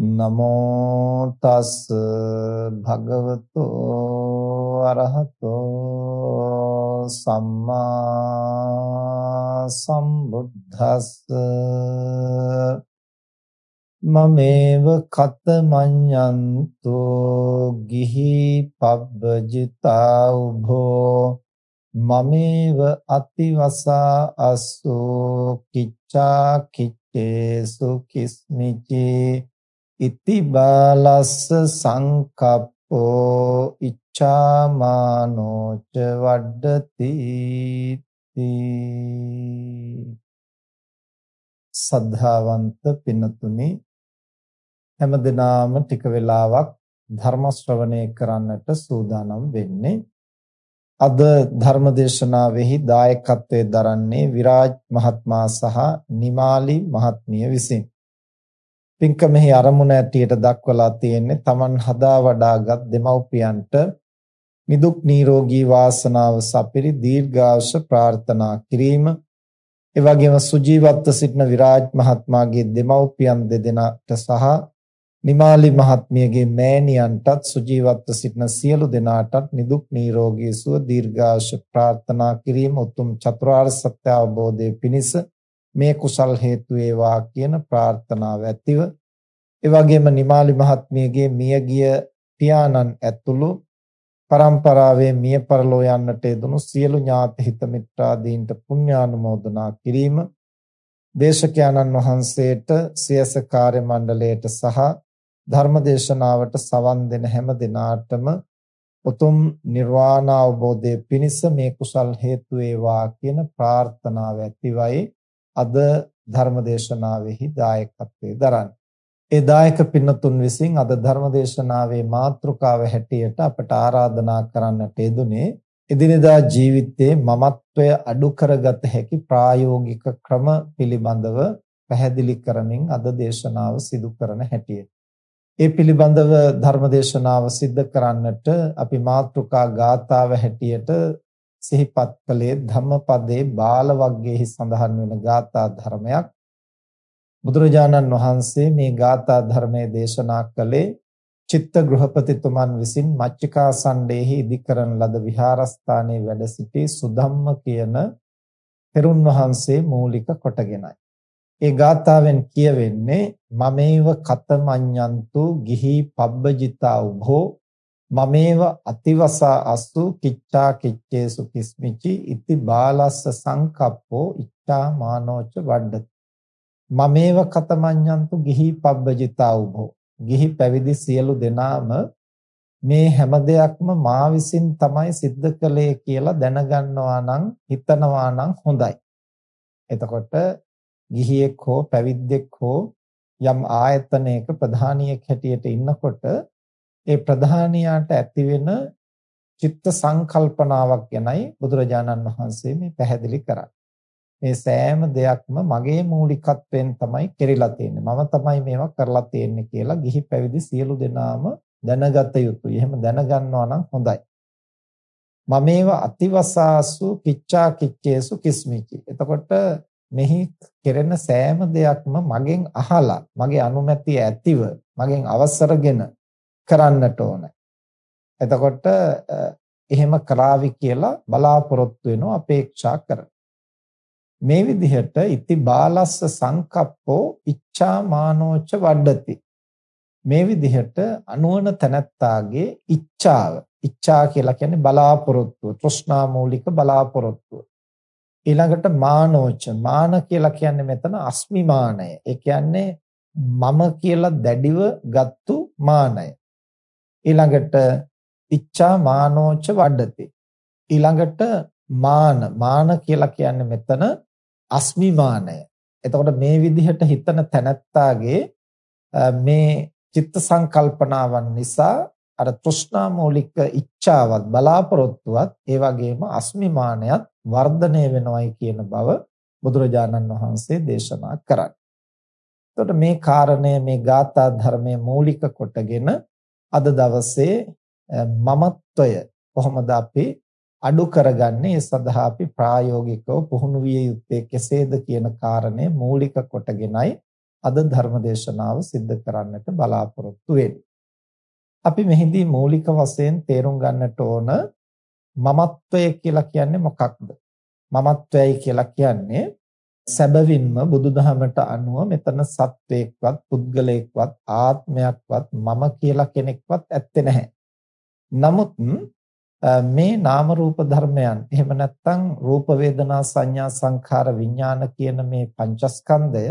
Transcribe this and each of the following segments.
නමෝ තස් භගවතු අරහතෝ සම්මා සම්බුද්දස්ස. මමේව කතමඤ්ඤන්තෝ ගිහි පබ්බජිතා උභෝ මමේව අතිවසා අස්සෝ කිච්ඡා කිච්චේසු කිස්මිචේ. ඉති බාලස්ස සංකප්පෝ ඉච්ඡාමානෝච වඩ්ඩති සද්ධාවන්ත පින්නතුනි හැමදෙනාම ටික වෙලාවක් ධර්ම ශ්‍රවණය කරන්නට සූදානම් වෙන්නේ. අද ධර්මදේශනාවෙහි දායකත්වයේ දරන්නේ විරාජ් මහත්මයා සහ නිමාලි මහත්මිය විසිනි. පින්කමෙහි අරමුණ ඇටියට දක්වලා තියෙන්නේ Taman හදා වඩාගත් දෙමව්පියන්ට නිදුක් නිරෝගී වාසනාව සපිරි දීර්ඝාෂ ප්‍රාර්ථනා කිරීම. ඒ වගේම සුජීවත්ව සිටින විරාජ් මහත්මයාගේ දෙමව්පියන් දෙදෙනාට සහ නිමාලි මහත්මියගේ මෑණියන්ටත් සුජීවත්ව සිටින සියලු දෙනාටත් නිදුක් නිරෝගී සුව දීර්ඝාෂ ප්‍රාර්ථනා කිරීම උතුම් චතුරාර්ය සත්‍ය අවබෝධයේ පිණිස මේ කුසල් හේතු වේවා කියන ප්‍රාර්ථනාව ඇතිව ඒ වගේම නිමාලි මහත්මියගේ මියගිය පියාණන් ඇතුළු පරම්පරාවේ මිය පරලෝ යන්නට යෙදුණු සියලු ඥාති හිත මිත්‍රාදීන්ට පුණ්‍යානුමෝදනා කිරීම දේශකයන්න් වහන්සේට සියස කාර්ය මණ්ඩලයට සහ ධර්මදේශනාවට සවන් දෙන හැම දිනාටම උතුම් නිර්වාණ අවබෝධයේ පිණිස මේ කුසල් හේතු වේවා කියන ප්‍රාර්ථනාව ඇතිවයි. අද ධර්මදේශනාවෙහි දායකත්වයේ දරන්නේ. ඒ දායක පින්නතුන් විසින් අද ධර්මදේශනාවේ මාතෘකාව හැටියට අපට ආරාධනා කරන්නට යෙදුනේ එදිනෙදා ජීවිතයේ මමත්වය අඩු කරගත හැකි ප්‍රායෝගික ක්‍රම පිළිබඳව පැහැදිලි කරමින් අද දේශනාව සිදු කරන හැටියට. ඒ පිළිබඳව ධර්මදේශනාව සිද්ධ කරන්නට අපි මාතෘකා ගාථාව හැටියට සිහිපත් කළේ ධම්මපදයේ බාල වග්ගයේහි සඳහන් වෙන ගාථා ධර්මයක් බුදුරජාණන් වහන්සේ මේ ගාථා ධර්මයේ දේශනා කළේ චිත්ත ගෘහපතිතුමන් විසින් මච්චිකා සණ්ඩේහි ඉදිකරන ලද විහාරස්ථානයේ වැඩ සිටි සුධම්ම කියන තෙරුන් වහන්සේ මූලික කොටගෙනයි. ඒ ගාථාවෙන් කියවෙන්නේ මමේව කතමඤ්ඤන්තු ගිහි පබ්බජිතා උභෝ මමේව අතිවසා අස්සු කිච්ඡා කිච්චේසු කිස්මිචි ඉති බාලස්ස සංකප්පෝ ඉච්ඡා මානෝච වඩ්ඩති. මමේව කතමඤ්ඤන්තු ගිහි පබ්බජිතා උභෝ. ගිහි පැවිදි සියලු දෙනාම මේ හැම දෙයක්ම මා විසින් තමයි සිද්ධ කළේ කියලා දැනගන්නවා නම් හිතනවා නම් හොඳයි. එතකොට ගිහියෙක් හෝ පැවිද්දෙක් හෝ යම් ආයතනයක ප්‍රධානියෙක් හැටියට ඉන්නකොට ඒ ප්‍රධානියාට ඇතිවෙන චිත්ත සංකල්පනාවක් ගැනයි බුදුරජාණන් වහන්සේ මේ පැහැදිලි කරන්නේ. මේ සෑම දෙයක්ම මගේ මූලිකත්වයෙන් තමයි කෙරිලා තියෙන්නේ. මම තමයි මේවා කරලා තියෙන්නේ කියලා ගිහි පැවිදි සියලු දෙනාම දැනගත යුතුයි. එහෙම දැනගන්නවා නම් හොඳයි. මමේව අතිවසාසු කිච්චා කිච්චේසු කිස්මිචි. එතකොට මෙහි කෙරෙන සෑම දෙයක්ම මගෙන් අහලා මගේ අනුමැතිය ඇතිව මගෙන් අවසරගෙන කරන්නට ඕන. එතකොට එහෙම කරાવી කියලා බලාපොරොත්තු වෙනවා අපේක්ෂා කරනවා. මේ විදිහට ඉති බාලස්ස සංකප්පෝ ඉච්ඡා මානෝච වඩති. මේ විදිහට අනුවන තනත්තාගේ ඉච්ඡාව. ඉච්ඡා කියලා කියන්නේ බලාපොරොත්තුව තෘෂ්ණා මූලික බලාපොරොත්තුව ඊළඟට මානෝච. මාන කියලා කියන්නේ මෙතන අස්මිමානය. ඒ කියන්නේ මම කියලා දැඩිව ගත්තු මානය. ඊළඟට ඉච්ඡා මානෝච වඩති ඊළඟට මාන මාන කියලා කියන්නේ මෙතන අස්මිමානය. එතකොට මේ විදිහට හිතන තැනැත්තාගේ මේ චිත්ත සංකල්පනාවන් නිසා අර තෘෂ්ණා මූලික ඉච්ඡාවත් බලාපොරොත්තුවත් ඒ වගේම අස්මිමානයත් වර්ධනය වෙනවයි කියන බව බුදුරජාණන් වහන්සේ දේශනා කරන්නේ. එතකොට මේ කාරණය මේ ගාථා ධර්මයේ මූලික කොටගෙන අද දවසේ මමත්වය කොහොමද අපි අඩු කරගන්නේ ඒ සඳහා අපි ප්‍රායෝගිකව පුහුණු විය යුත්තේ කෙසේද කියන කාරණය මූලික කොටගෙනයි අද ධර්ම දේශනාව සිද්ධ කරන්නට බලාපොරොත්තු වෙන්නේ. අපි මෙහිදී මූලික වශයෙන් තේරුම් ගන්නට ඕන මමත්වය කියලා කියන්නේ මොකක්ද? මමත්වයයි කියලා කියන්නේ සැබවින්ම බුදුදහමට අනුව මෙතන සත්වයක්වත් පුද්ගලයෙක්වත් ආත්මයක්වත් මම කියලා කෙනෙක්වත් ඇත්තේ නැහැ. නමුත් මේ නාම රූප ධර්මයන් එහෙම නැත්නම් රූප වේදනා සංඥා සංඛාර විඥාන කියන මේ පංචස්කන්ධය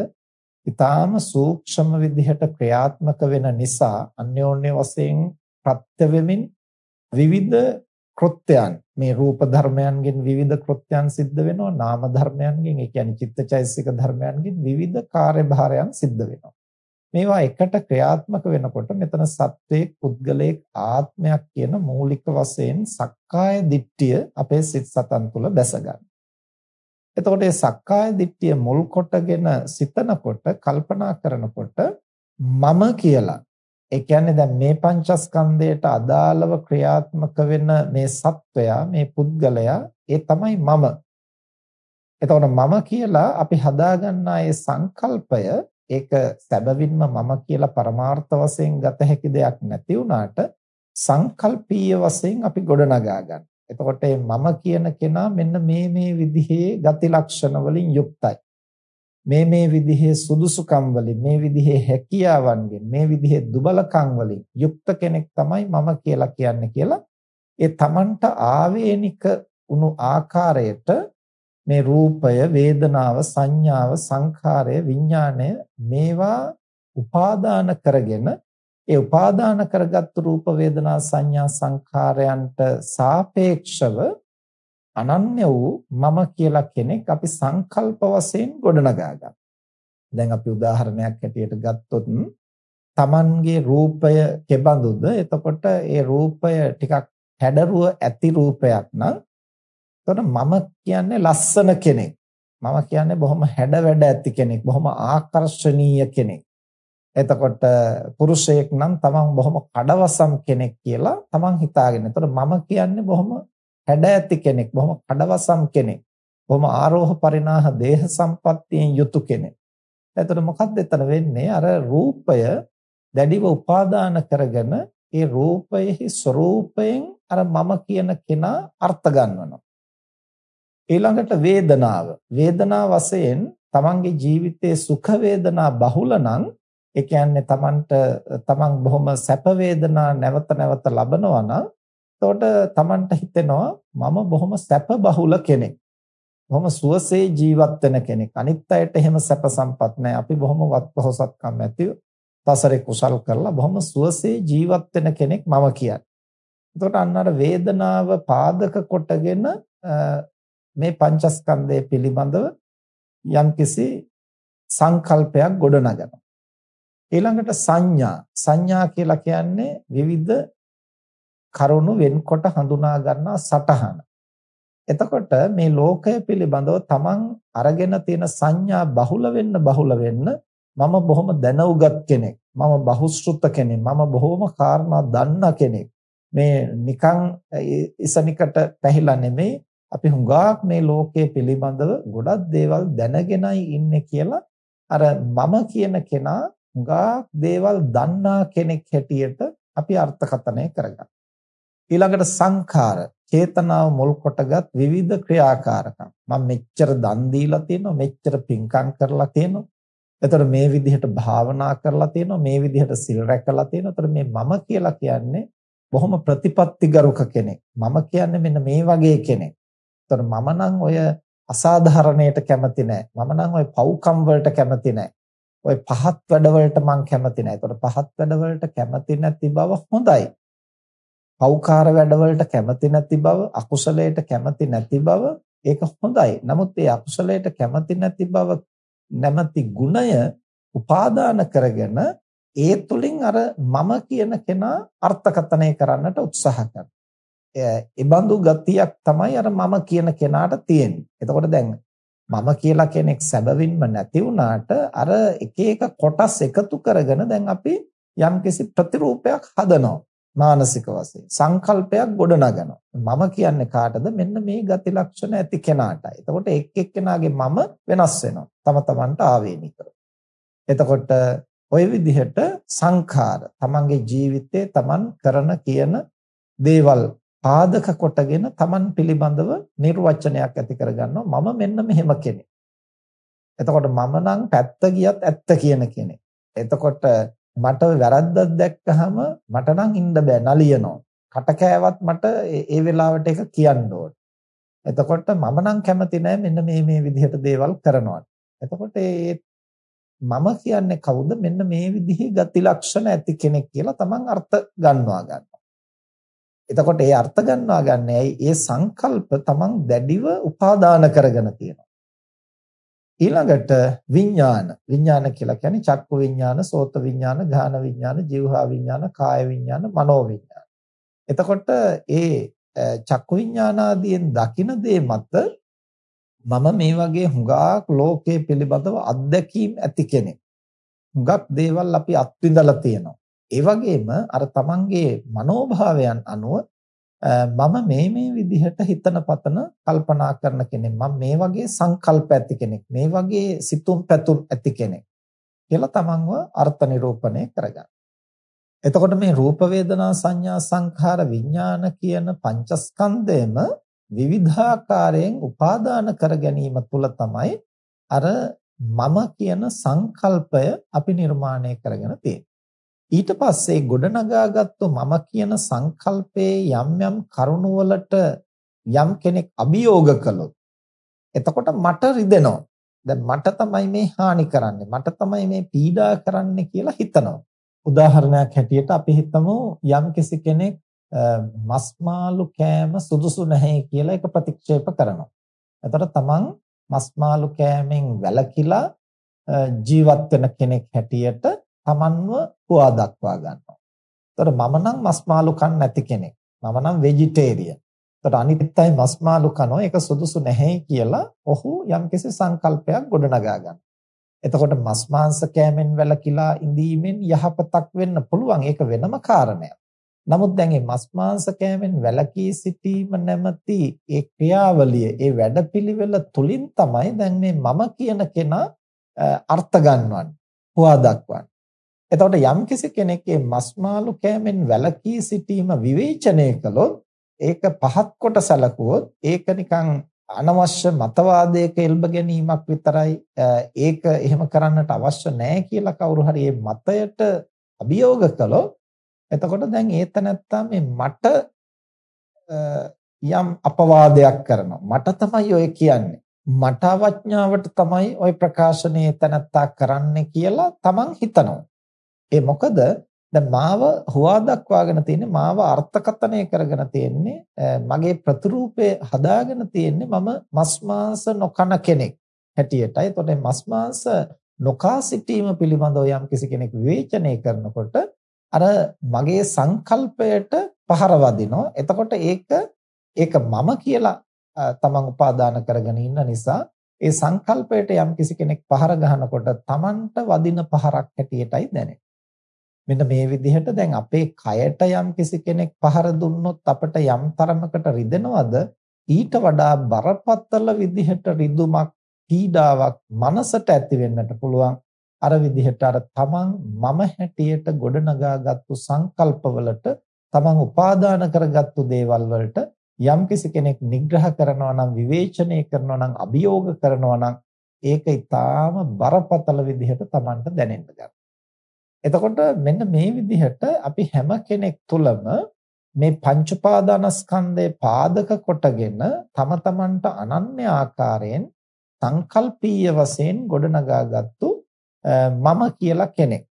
ඊටාම සූක්ෂම විදිහට ක්‍රියාත්මක වෙන නිසා අන්‍යෝන්‍ය වශයෙන් ප්‍රත්‍ය වෙමින් විවිධ කෘත්‍යයන් මේ රූප ධර්මයන්ගෙන් විවිධ කෘත්‍යයන් සිද්ධ වෙනවා නාම ධර්මයන්ගෙන් ඒ කියන්නේ චිත්තචෛසික ධර්මයන්ගෙන් විවිධ කාර්යභාරයන් සිද්ධ වෙනවා මේවා එකට ක්‍රියාත්මක වෙනකොට මෙතන සත්වයේ පුද්ගලයක ආත්මයක් කියන මූලික වශයෙන් සක්කාය දිට්ඨිය අපේ සිත් සතන් තුළ බැස ගන්න. එතකොට මේ සක්කාය දිට්ඨිය මුල් කොටගෙන සිතනකොට කල්පනා කරනකොට මම කියලා ඒ කියන්නේ දැන් මේ පංචස්කන්ධයට අදාළව ක්‍රියාත්මක වෙන මේ සත්වයා මේ පුද්ගලයා ඒ තමයි මම. එතකොට මම කියලා අපි හදාගන්නා ඒ සංකල්පය ඒක සැබවින්ම මම කියලා පරමාර්ථ වශයෙන් ගත හැකි දෙයක් නැති වුණාට සංකල්පීය වශයෙන් අපි ගොඩනගා ගන්න. එතකොට මම කියන කෙනා මෙන්න මේ මේ විදිහේ ගති ලක්ෂණ වලින් යුක්තයි. මේ මේ විදිහේ සුදුසුකම් වලින් මේ විදිහේ හැකියාවන්ගෙන් මේ විදිහේ දුබලකම් වලින් යුක්ත කෙනෙක් තමයි මම කියලා කියන්නේ කියලා ඒ තමන්ට ආවේනික උණු ආකාරයට මේ රූපය, වේදනාව, සංඥාව, සංඛාරය, විඥාණය මේවා උපාදාන කරගෙන ඒ උපාදාන කරගත්තු රූප වේදනා සංඥා සංඛාරයන්ට සාපේක්ෂව අනන්‍ය වූ මම කියලා කෙනෙක් අපි සංකල්ප වශයෙන් ගොඩනගා ගන්නවා. දැන් අපි උදාහරණයක් හැටියට ගත්තොත් Tamanගේ රූපය කෙබඳුද එතකොට ඒ රූපය ටිකක් හැඩරුව ඇති රූපයක් නම් එතකොට මම කියන්නේ ලස්සන කෙනෙක්. මම කියන්නේ බොහොම හැඩ වැඩ ඇති කෙනෙක්, බොහොම ආකර්ශනීය කෙනෙක්. එතකොට පුරුෂයෙක් නම් තමන් බොහොම කඩවසම් කෙනෙක් කියලා තමන් හිතාගෙන. එතකොට මම කියන්නේ බොහොම හැඩ ඇති කෙනෙක්, බොහොම කඩවසම් කෙනෙක්. බොහොම ආරෝහ පරිණාහ දේහ සම්පත්තියෙන් යුතු කෙනෙක්. එතකොට මොකක්ද එතන වෙන්නේ? අර රූපය දැඩිව උපාදාන කරගෙන ඒ රූපයේ ස්වરૂපයෙන් අර මම කියන කෙනා අර්ථ ගන්නවා. ඊළඟට වේදනාව. වේදනා වශයෙන් තමන්ගේ ජීවිතයේ සුඛ වේදනා බහුල නම් ඒ කියන්නේ තමන්ට තමන් බොහොම සැප වේදනා නැවත නැවත ලබනවා නම් එතකොට තමන්ට හිතෙනවා මම බොහොම සැප බහුල කෙනෙක්. බොහොම සුවසේ ජීවත් වෙන කෙනෙක්. අනිත් අයට එහෙම සැප සම්පත් නැහැ. අපි බොහොම වත්පොහසත්කම් ඇතිව සසරේ කුසල් කරලා බොහොම සුවසේ ජීවත් වෙන කෙනෙක් මම කියන්නේ. එතකොට අන්න අර වේදනාව පාදක කොටගෙන මේ පංචස්කන්ධය පිළිබඳව යම්කිසි සංකල්පයක් ගොඩනගනවා. ඊළඟට සංඥා සංඥා කියලා කියන්නේ විවිධ කරුණු වෙන්කොට හඳුනා ගන්නා සටහන. එතකොට මේ ලෝකය පිළිබඳව තමන් අරගෙන තියෙන සංඥා බහුල වෙන්න බහුල වෙන්න මම බොහොම දැනුගත් කෙනෙක්. මම බහුශෘත කෙනෙක්. මම බොහොම කාරණා දන්න කෙනෙක්. මේ නිකන් ඉසනිකට පැහිලා නෙමෙයි අපි හුඟක් මේ ලෝකයේ පිළිබඳව ගොඩක් දේවල් දැනගෙනයි ඉන්නේ කියලා අර මම කියන කෙනා හුඟක් දේවල් දන්නා කෙනෙක් හැටියට අපි අර්ථකථනය කරගන්නවා. ඊළඟට සංඛාර චේතනාව මුල් කොටගත් විවිධ ක්‍රියාකාරකම්. මම මෙච්චර දන් දීලා තියෙනවා මෙච්චර පින්කම් කරලා තියෙනවා. එතකොට මේ විදිහට භාවනා කරලා තියෙනවා මේ විදිහට සිල් රැකලා තියෙනවා. එතකොට මේ මම කියලා කියන්නේ බොහොම ප්‍රතිපත්තිගරුක කෙනෙක්. මම කියන්නේ මෙන්න මේ වගේ කෙනෙක්. එතකොට මම නම් ඔය අසාධාරණයට කැමති නැහැ මම නම් ඔය පව්කම් වලට කැමති නැහැ ඔය පහත් වැඩවලට මං කැමති නැහැ එතකොට පහත් වැඩවලට කැමති නැති බව හොඳයි. පෞකාර වැඩවලට කැමති නැති බව අකුසලයට කැමති නැති බව ඒක හොඳයි. නමුත් ඒ අකුසලයට කැමති නැති බව නැමැති ගුණය උපාදාන කරගෙන ඒ තුලින් අර මම කියන කෙනා අර්ථකථනය කරන්නට උත්සාහ කරනවා. ඒ බඳු ගතියක් තමයි අර මම කියන කෙනාට තියෙන්නේ. එතකොට දැන් මම කියලා කෙනෙක් සැබවින්ම නැති වුණාට අර එක එක කොටස් එකතු කරගෙන දැන් අපි යම්කිසි ප්‍රතිරූපයක් හදනවා. මානසික වශයෙන්. සංකල්පයක් ගොඩනගනවා. මම කියන්නේ කාටද? මෙන්න මේ ගති ලක්ෂණ ඇති කෙනාටයි. එතකොට එක් එක්කෙනාගේ මම වෙනස් වෙනවා. තම තමන්ට ආවේනිකව එතකොට ওই විදිහට සංඛාර තමන්ගේ ජීවිතේ තමන් කරන කියන දේවල් පාදක කොටගෙන තමන් පිළිබඳව නිර්වචනයක් ඇති කරගන්නවා. මම මෙන්න මෙහෙම කෙනෙක්. එතකොට මම නම් පැත්ත ගියත් ඇත්ත කියන කෙනෙක්. එතකොට මට වැරද්දක් දැක්කහම මට නම් ඉන්න බෑ නලියනවා. කට කෑවත් මට ඒ වෙලාවට ඒක කියන්න ඕන. එතකොට මම නම් කැමති නෑ මෙන්න මේ මේ විදිහට දේවල් කරනවා. එතකොට ඒ මම කියන්නේ කවුද මෙන්න මේ විදිහේ ගති ලක්ෂණ ඇති කෙනෙක් කියලා තමන් අර්ථ ගන්නවා ගන්නවා. එතකොට ඒ අර්ථ ගන්නවා ගන්න ඇයි ඒ සංකල්ප තමන් දැඩිව උපාදාන කරගෙන තියෙනවා. ඊළඟට විඥාන විඥාන කියලා කියන්නේ චක්කු විඥාන, සෝත විඥාන, ගාන විඥාන, જીවහා විඥාන, කාය විඥාන, මනෝ විඥාන. එතකොට ඒ චක්කු විඥානාදීන් දකින දේ මත මම මේ වගේ හුඟක් ලෝකයේ පිළිබඳව අත්දැකීම් ඇති කෙනෙක්. හුඟක් දේවල් අපි අත්විඳලා තියෙනවා. ඒ වගේම අර තමන්ගේ මනෝභාවයන් අනුව මම මේ මේ විදිහට හිතන පතන කල්පනා කරන කෙනෙක් මම මේ වගේ සංකල්ප ඇති කෙනෙක් මේ වගේ සිතුම් පැතුම් ඇති කෙනෙක් කියලා තමන්ව අර්ථ නිරූපණය කරගන්න. එතකොට මේ රූප වේදනා සංඥා සංඛාර විඥාන කියන පංචස්කන්ධයම විවිධාකාරයෙන් උපාදාන කර ගැනීම තුළ තමයි අර මම කියන සංකල්පය අපි නිර්මාණය කරගෙන තියෙන්නේ. ඊට පස්සේ ගොඩනගාගත්තු මම කියන සංකල්පයේ යම් යම් කරුණු වලට යම් කෙනෙක් අභියෝග කළොත් එතකොට මට රිදෙනවා. දැන් මට තමයි මේ හානි කරන්නේ. මට තමයි මේ පීඩා කරන්නේ කියලා හිතනවා. උදාහරණයක් හැටියට අපි හිතමු යම් කෙනෙක් මස් මාළු කෑම සුදුසු නැහැ කියලා ඒක ප්‍රතික්ෂේප කරනවා. එතකොට තමන් මස් මාළු කෑමෙන් වැළකීලා ජීවත් වෙන කෙනෙක් හැටියට Tamanව හුවා දක්වා ගන්නවා. එතකොට මම නම් මස් මාළු කන්නේ නැති කෙනෙක්. මම නම් ভেජිටේරියන්. එතකොට අනිත් අය මස් මාළු කනවා ඒක සුදුසු නැහැ කියලා ඔහු යම්කිසි සංකල්පයක් ගොඩනගා ගන්නවා. එතකොට මස් මාංශ කෑමෙන් වැළකීලා ඉඳීමෙන් යහපතක් වෙන්න පුළුවන්. ඒක වෙනම කාරණයක්. නමුත් දැන් මේ මස් මාංශ කෑමෙන් වැළකී සිටීම නැමැති ඒ ක්‍රියාවලිය, ඒ වැඩපිළිවෙල තුලින් තමයි දැන් මේ මම කියන කෙනා අර්ථ ගන්නවන්නේ. හොවා දක්වන්නේ. එතකොට යම්කිසි කෙනෙක්ගේ මස් මාළු කෑමෙන් වැළකී සිටීම විවේචනය කළොත් ඒක පහත් කොට සැලකුවොත් ඒක නිකන් අනවශ්‍ය මතවාදයක එල්බ ගැනීමක් විතරයි ඒක එහෙම කරන්නට අවශ්‍ය නැහැ කියලා කවුරු හරි මේ මතයට අභියෝග කළොත් එතකොට දැන් ඒතනත්තා මේ මට යම් අපවාදයක් කරනවා. මට තමයි ඔය කියන්නේ. මට අවඥාවට තමයි ওই ප්‍රකාශනයේ තනත්තා කරන්නේ කියලා තමන් හිතනවා. ඒ මොකද දැන් මාව හුවා දක්වාගෙන තියෙන්නේ මාව අර්ථකථනය කරගෙන තියෙන්නේ මගේ ප්‍රතිරූපේ හදාගෙන තියෙන්නේ මම මස් මාංශ නොකන කෙනෙක් හැටියටයි. එතකොට මස් මාංශ නොකා සිටීම පිළිබඳව යම් කිසි කෙනෙක් විවේචනය කරනකොට අර මගේ සංකල්පයට පහර වදිනවා. එතකොට ඒක ඒක මම කියලා තමන් උපාදාන කරගෙන ඉන්න නිසා ඒ සංකල්පයට යම් කිසි කෙනෙක් පහර ගහනකොට තමන්ට වදින පහරක් හැටියටයි දැනෙන්නේ. මෙන්න මේ විදිහට දැන් අපේ කයට යම් කිසි කෙනෙක් පහර දුන්නොත් අපට යම් තරමකට රිදෙනවද ඊට වඩා බරපතල විදිහට රිදුමක් පීඩාවක් මනසට ඇති වෙන්නට පුළුවන් අර විදිහට අර තමන් මම හැටියට ගොඩනගාගත්තු සංකල්පවලට තමන් උපාදාන කරගත්තු දේවල් වලට යම්කිසි කෙනෙක් නිග්‍රහ කරනවා නම් විවේචනය කරනවා නම් අභියෝග කරනවා නම් ඒක ඊටාම බරපතල විදිහට තමන්ට දැනෙන්න ගන්නවා. එතකොට මෙන්න මේ විදිහට අපි හැම කෙනෙක් තුළම මේ පංච උපාදානස්කන්ධයේ පාදක කොටගෙන තම තමන්ට අනන්‍ය ආකාරයෙන් සංකල්පීය වශයෙන් ගොඩනගාගත්තු මම කියලා කෙනෙක්.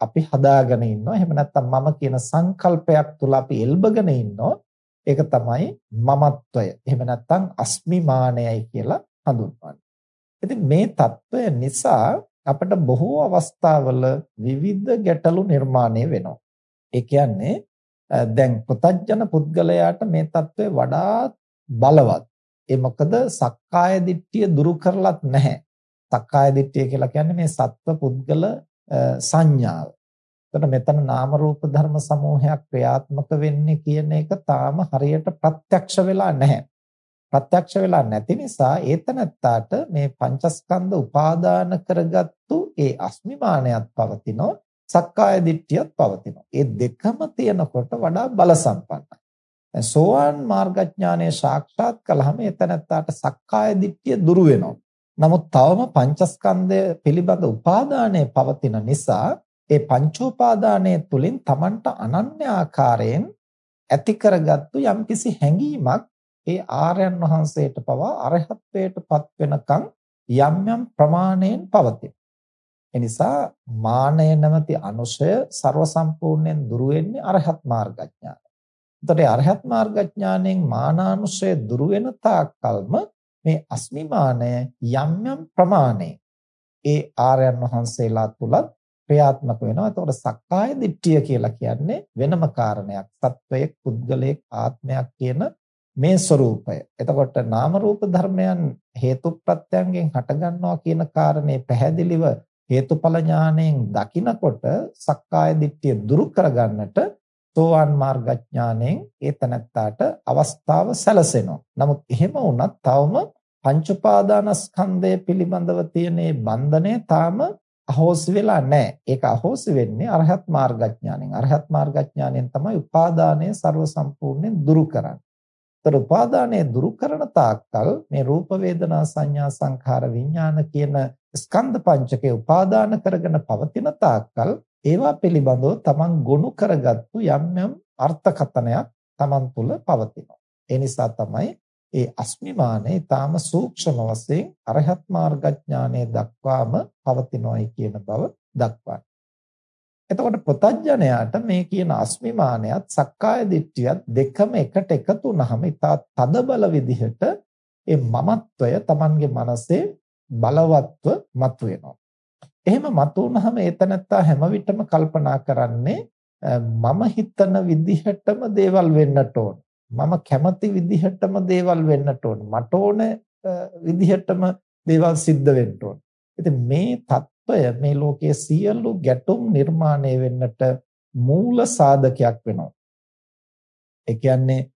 අපි හදාගෙන ඉන්නවා. එහෙම නැත්නම් මම කියන සංකල්පයක් තුල අපි එල්බගෙන ඉන්නවා. ඒක තමයි මමත්වය. එහෙම නැත්නම් අස්මිමානයයි කියලා හඳුන්වන්නේ. ඉතින් මේ తত্ত্বය නිසා අපිට බොහෝ අවස්ථාවල විවිධ ගැටලු නිර්මාණය වෙනවා. ඒ කියන්නේ දැන් පුතඥ පුද්ගලයාට මේ తත්වය වඩාත් බලවත්. ඒ මොකද සක්කාය දිට්ඨිය දුරු කරලත් නැහැ. සක්කාය දිට්ඨිය කියලා කියන්නේ මේ සත්ව පුද්ගල සංඥාව. එතන මෙතන නාම රූප ධර්ම සමූහයක් ක්‍රියාත්මක වෙන්නේ කියන එක තාම හරියට ප්‍රත්‍යක්ෂ වෙලා නැහැ. ප්‍රත්‍යක්ෂ වෙලා නැති නිසා ඒතනත්තාට මේ පංචස්කන්ධ උපාදාන කරගත්තු ඒ අස්මිමානයත් පවතිනවා සක්කාය දිට්ඨියත් පවතිනවා. ඒ දෙකම තියෙනකොට වඩා බල සම්පන්නයි. සෝවාන් මාර්ගඥානය සාක්ෂාත් කළාම එතනත්තාට සක්කාය දිට්ඨිය දුරු වෙනවා. නමුත් තවම පංචස්කන්ධය පිළිබඳ උපාදානය පවතින නිසා ඒ පංචෝපාදානයේ තුලින් Tamanට අනන්‍ය ආකාරයෙන් ඇති කරගත්තු යම්කිසි හැඟීමක් ඒ ආර්යයන් වහන්සේට පවා අරහත්ත්වයටපත් වෙනකන් යම් යම් ප්‍රමාණයෙන් පවතින. එනිසා මානය නැමැති අනුශය ਸਰව සම්පූර්ණයෙන් දුරු වෙන්නේ අරහත් මාර්ගඥාන. එතකොට අරහත් මාර්ගඥාණයෙන් මානානුසය දුරු වෙන තාක්කල්ම මේ අස්මිමානය යම් යම් ප්‍රමාණය ඒ ආර්යයන් වහන්සේලා තුලත් ක්‍රියාත්මක වෙනවා. එතකොට සක්කාය දිට්ඨිය කියලා කියන්නේ වෙනම කාරණයක්. සත්වයක්, පුද්ගලයෙක්, ආත්මයක් කියන මේ ස්වરૂපය. එතකොට නාම රූප ධර්මයන් හේතු ප්‍රත්‍යයෙන් හටගන්නවා කියන කාරණේ පැහැදිලිව හේතුඵල ඥාණයෙන් දකිනකොට සක්කාය දිට්ඨිය දුරු කරගන්නට සෝවාන් මාර්ගඥාණයෙන් ඒ තැනත්තාට අවස්ථාව සැලසෙනවා. නමුත් එහෙම වුණත් තවම පංච උපාදානස්කන්ධය පිළිබඳව තියෙන බන්ධනය තාම අහෝසි වෙලා නැහැ. ඒක අහෝසි වෙන්නේ අරහත් මාර්ගඥාණයෙන්. අරහත් මාර්ගඥාණයෙන් තමයි උපාදානය ਸਰව සම්පූර්ණයෙන් දුරු කරන්නේ. ඒතර උපාදානය දුරු කරන තාක්කල් මේ රූප වේදනා සංඥා සංඛාර විඥාන කියන ස්කන්ධ පංචකේ උපාදාන කරගෙන පවතින තාක්කල් ඒවා පිළිබඳව තමන් ගොනු කරගත්තු යම් යම් අර්ථකතනයක් තමන් තුළ පවතිනවා. ඒ නිසා තමයි ඒ අස්මිමානේ ඊටාම සූක්ෂම වශයෙන් අරහත් මාර්ගඥානයේ දක්වාම පවතිනවායි කියන බව දක්වන්නේ. එතකොට ප්‍රතඥයාට මේ කියන අස්මිමානයත් සක්කාය දිට්ඨියත් දෙකම එකට එකතු වුනහම ඊටා තදබල විදිහට ඒ මමත්වය Tamanගේ මනසේ බලවත්ව මතුවෙනවා. එහෙම මතුවනහම ඒතනත්තා හැම විටම කල්පනා කරන්නේ මම හිතන විදිහටම දේවල් වෙන්නට ඕන. මම කැමති විදිහටම දේවල් වෙන්නට ඕන. මට ඕන විදිහටම දේවල් සිද්ධ වෙන්න ඕන. ඉතින් මේ සත්වය මේ ලෝකයේ සියලු ගැටුම් නිර්මාණය වෙන්නට මූල සාධකයක් වෙනවා. ඒ කියන්නේ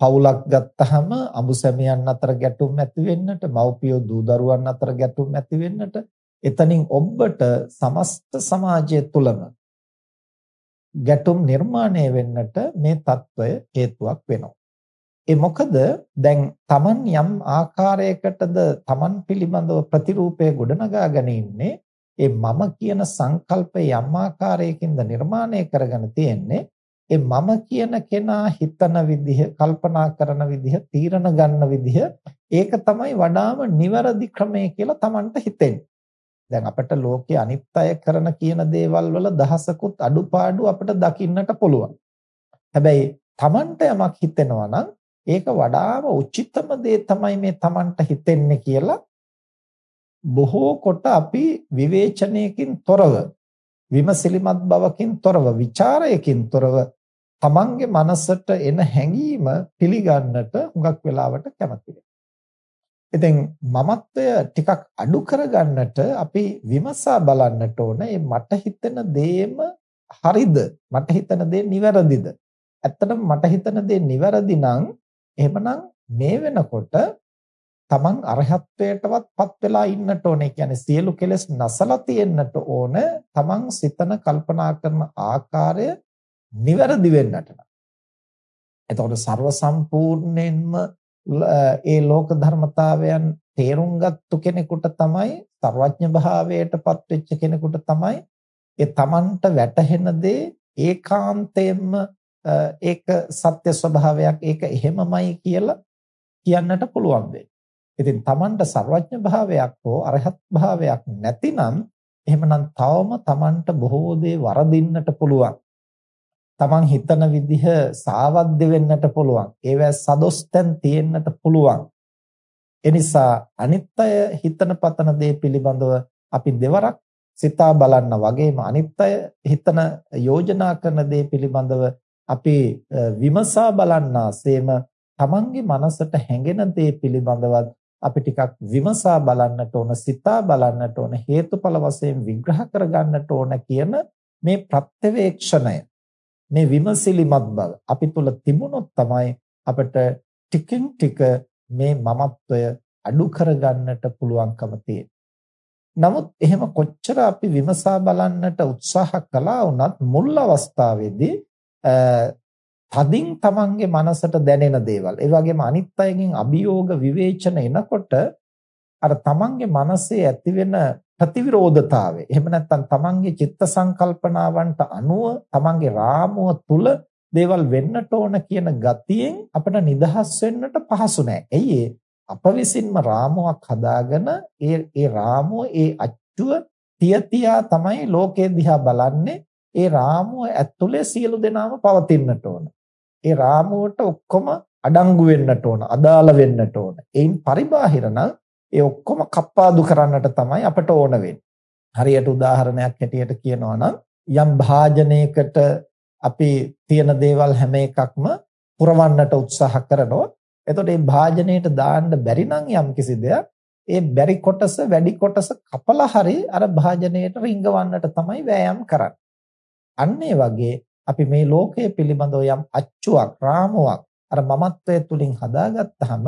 පවුලක් ගත්තහම අඹු සැමියන් අතර ගැටුම් ඇති වෙන්නට, මව්පියෝ දූ දරුවන් අතර ගැටුම් ඇති වෙන්නට, එතනින් ඔබට සමස්ත සමාජය තුලම ගැටුම් නිර්මාණය වෙන්නට මේ తত্ত্বය හේතුවක් වෙනවා. ඒ මොකද දැන් Taman යම් ආකාරයකටද Taman පිළිබඳව ප්‍රතිරූපය ගොඩනගාගෙන ඉන්නේ ඒ මම කියන සංකල්පය යම් ආකාරයකින්ද නිර්මාණය කරගෙන තියෙන්නේ ඒ මම කියන කෙනා හිතන විදිහ කල්පනා කරන විදිහ තීරණ ගන්න විදිහ ඒක තමයි වඩාම නිවැරදි ක්‍රමය කියලා Tamanට හිතෙන්නේ දැන් අපිට ලෝකයේ අනිත් අය කරන කියන දේවල් වල දහසකුත් අඩුපාඩු අපිට දකින්නට පුළුවන්. හැබැයි Tamanට යමක් හිතෙනවා නම් ඒක වඩාම උචිතම දේ තමයි මේ Tamanට හිතෙන්නේ කියලා බොහෝ කොට අපි විවේචනයකින් තොරව විමසිලිමත් බවකින් තොරව ਵਿਚාරයකින් තොරව තමන්ගේ මනසට එන හැඟීම පිළිගන්නට හුඟක් වෙලාවට කැමති ඉතින් මමත්වය ටිකක් අඩු කරගන්නට අපි විමසා බලන්නට ඕන මේ මට හිතෙන දේම හරිද? මට හිතන දේ නිවැරදිද? ඇත්තටම මට හිතන දේ නිවැරදි නම් එහෙමනම් මේ වෙනකොට තමන් අරහත්ත්වයටවත් පත් වෙලා ඉන්නට ඕනේ. කියන්නේ සියලු කෙලෙස් නැසලා තියෙන්නට ඕන. තමන් සිතන කල්පනා කරන ආකාරය නිවැරදි වෙන්නට නම්. එතකොට ਸਰව සම්පූර්ණයෙන්ම ඒ ලෝක ධර්මතාවයන් තේරුම් ගත්තු කෙනෙකුට තමයි සර්වඥ භාවයටපත් වෙච්ච කෙනෙකුට තමයි ඒ තමන්ට වැටහෙන දේ ඒකාන්තයෙන්ම ඒක සත්‍ය ස්වභාවයක් ඒක එහෙමමයි කියලා කියන්නට පුළුවන් වෙන්නේ. ඉතින් Tamanට ਸਰවඥ භාවයක් හෝ අරහත් භාවයක් නැතිනම් එහෙමනම් තවම Tamanට බොහෝ දේ වරදින්නට පුළුවන්. Taman හිතන විදිහ සාවද්ද වෙන්නට පුළුවන්. ඒවැ සදොස්තෙන් තියෙන්නට පුළුවන්. එනිසා අනිත්‍ය හිතන පතන දේ පිළිබඳව අපි දෙවරක් සිතා බලන්න වගේම අනිත්‍ය හිතන යෝජනා කරන දේ පිළිබඳව අපි විමසා බලන්නාseම තමන්ගේ මනසට හැඟෙන දේ පිළිබඳවත් අපි ටිකක් විමසා බලන්නට ඕන සිතා බලන්නට ඕන හේතුඵල වශයෙන් විග්‍රහ කරගන්නට ඕන කියන මේ ප්‍රත්‍යවේක්ෂණය මේ විමසිලිමත් බව අපි තුල තිබුණොත් තමයි අපිට ටිකින් ටික මේ මමත්වය අඩු කරගන්නට පුළුවන්කම තියෙන්නේ. නමුත් එහෙම කොච්චර අපි විමසා බලන්නට උත්සාහ කළා වුණත් මුල් අවස්ථාවේදී තදින් තමන්ගේ මනසට දැනෙන දේවල් ඒ වගේම අනිත් අයගෙන් අභියෝග විවේචන එනකොට අර තමන්ගේ මනසේ ඇතිවෙන ප්‍රතිවිරෝධතාවය එහෙම නැත්නම් තමන්ගේ චිත්ත සංකල්පනාවන්ට අනුව තමන්ගේ රාමුව තුල දේවල් වෙන්නට ඕන කියන ගතියෙන් අපිට නිදහස් වෙන්නට පහසු නෑ. එයි අප විසින්ම රාමුවක් හදාගෙන ඒ ඒ රාමුව ඒ අච්චුව තියතියා තමයි ලෝකේ දිහා බලන්නේ. ඒ රාමුව ඇතුලේ සියලු දෙනාම පවතින්නට ඕන. ඒ රාමුවට ඔක්කොම අඩංගු වෙන්නට ඕන, අදාළ වෙන්නට ඕන. ඒයින් පරිබාහිර නම් ඒ ඔක්කොම කප්පාදු කරන්නට තමයි අපට ඕන වෙන්නේ. හරියට උදාහරණයක් හැටියට කියනවා නම් යම් භාජනයකට අපි තියෙන දේවල් හැම එකක්ම පුරවන්නට උත්සාහ කරනවා. එතකොට මේ භාජනයට දාන්න බැරි නම් යම් කිසි දෙයක් ඒ බැරි කොටස වැඩි කොටස කපලා හරි අර භාජනයට රිංගවන්නට තමයි වෑයම් කරන්නේ. අන්න වගේ අපි මේ ලෝකය පිළිබඳව යම් අච්චුවක් රාමුවක් අර මමත්වයේ තුලින් හදාගත්තාම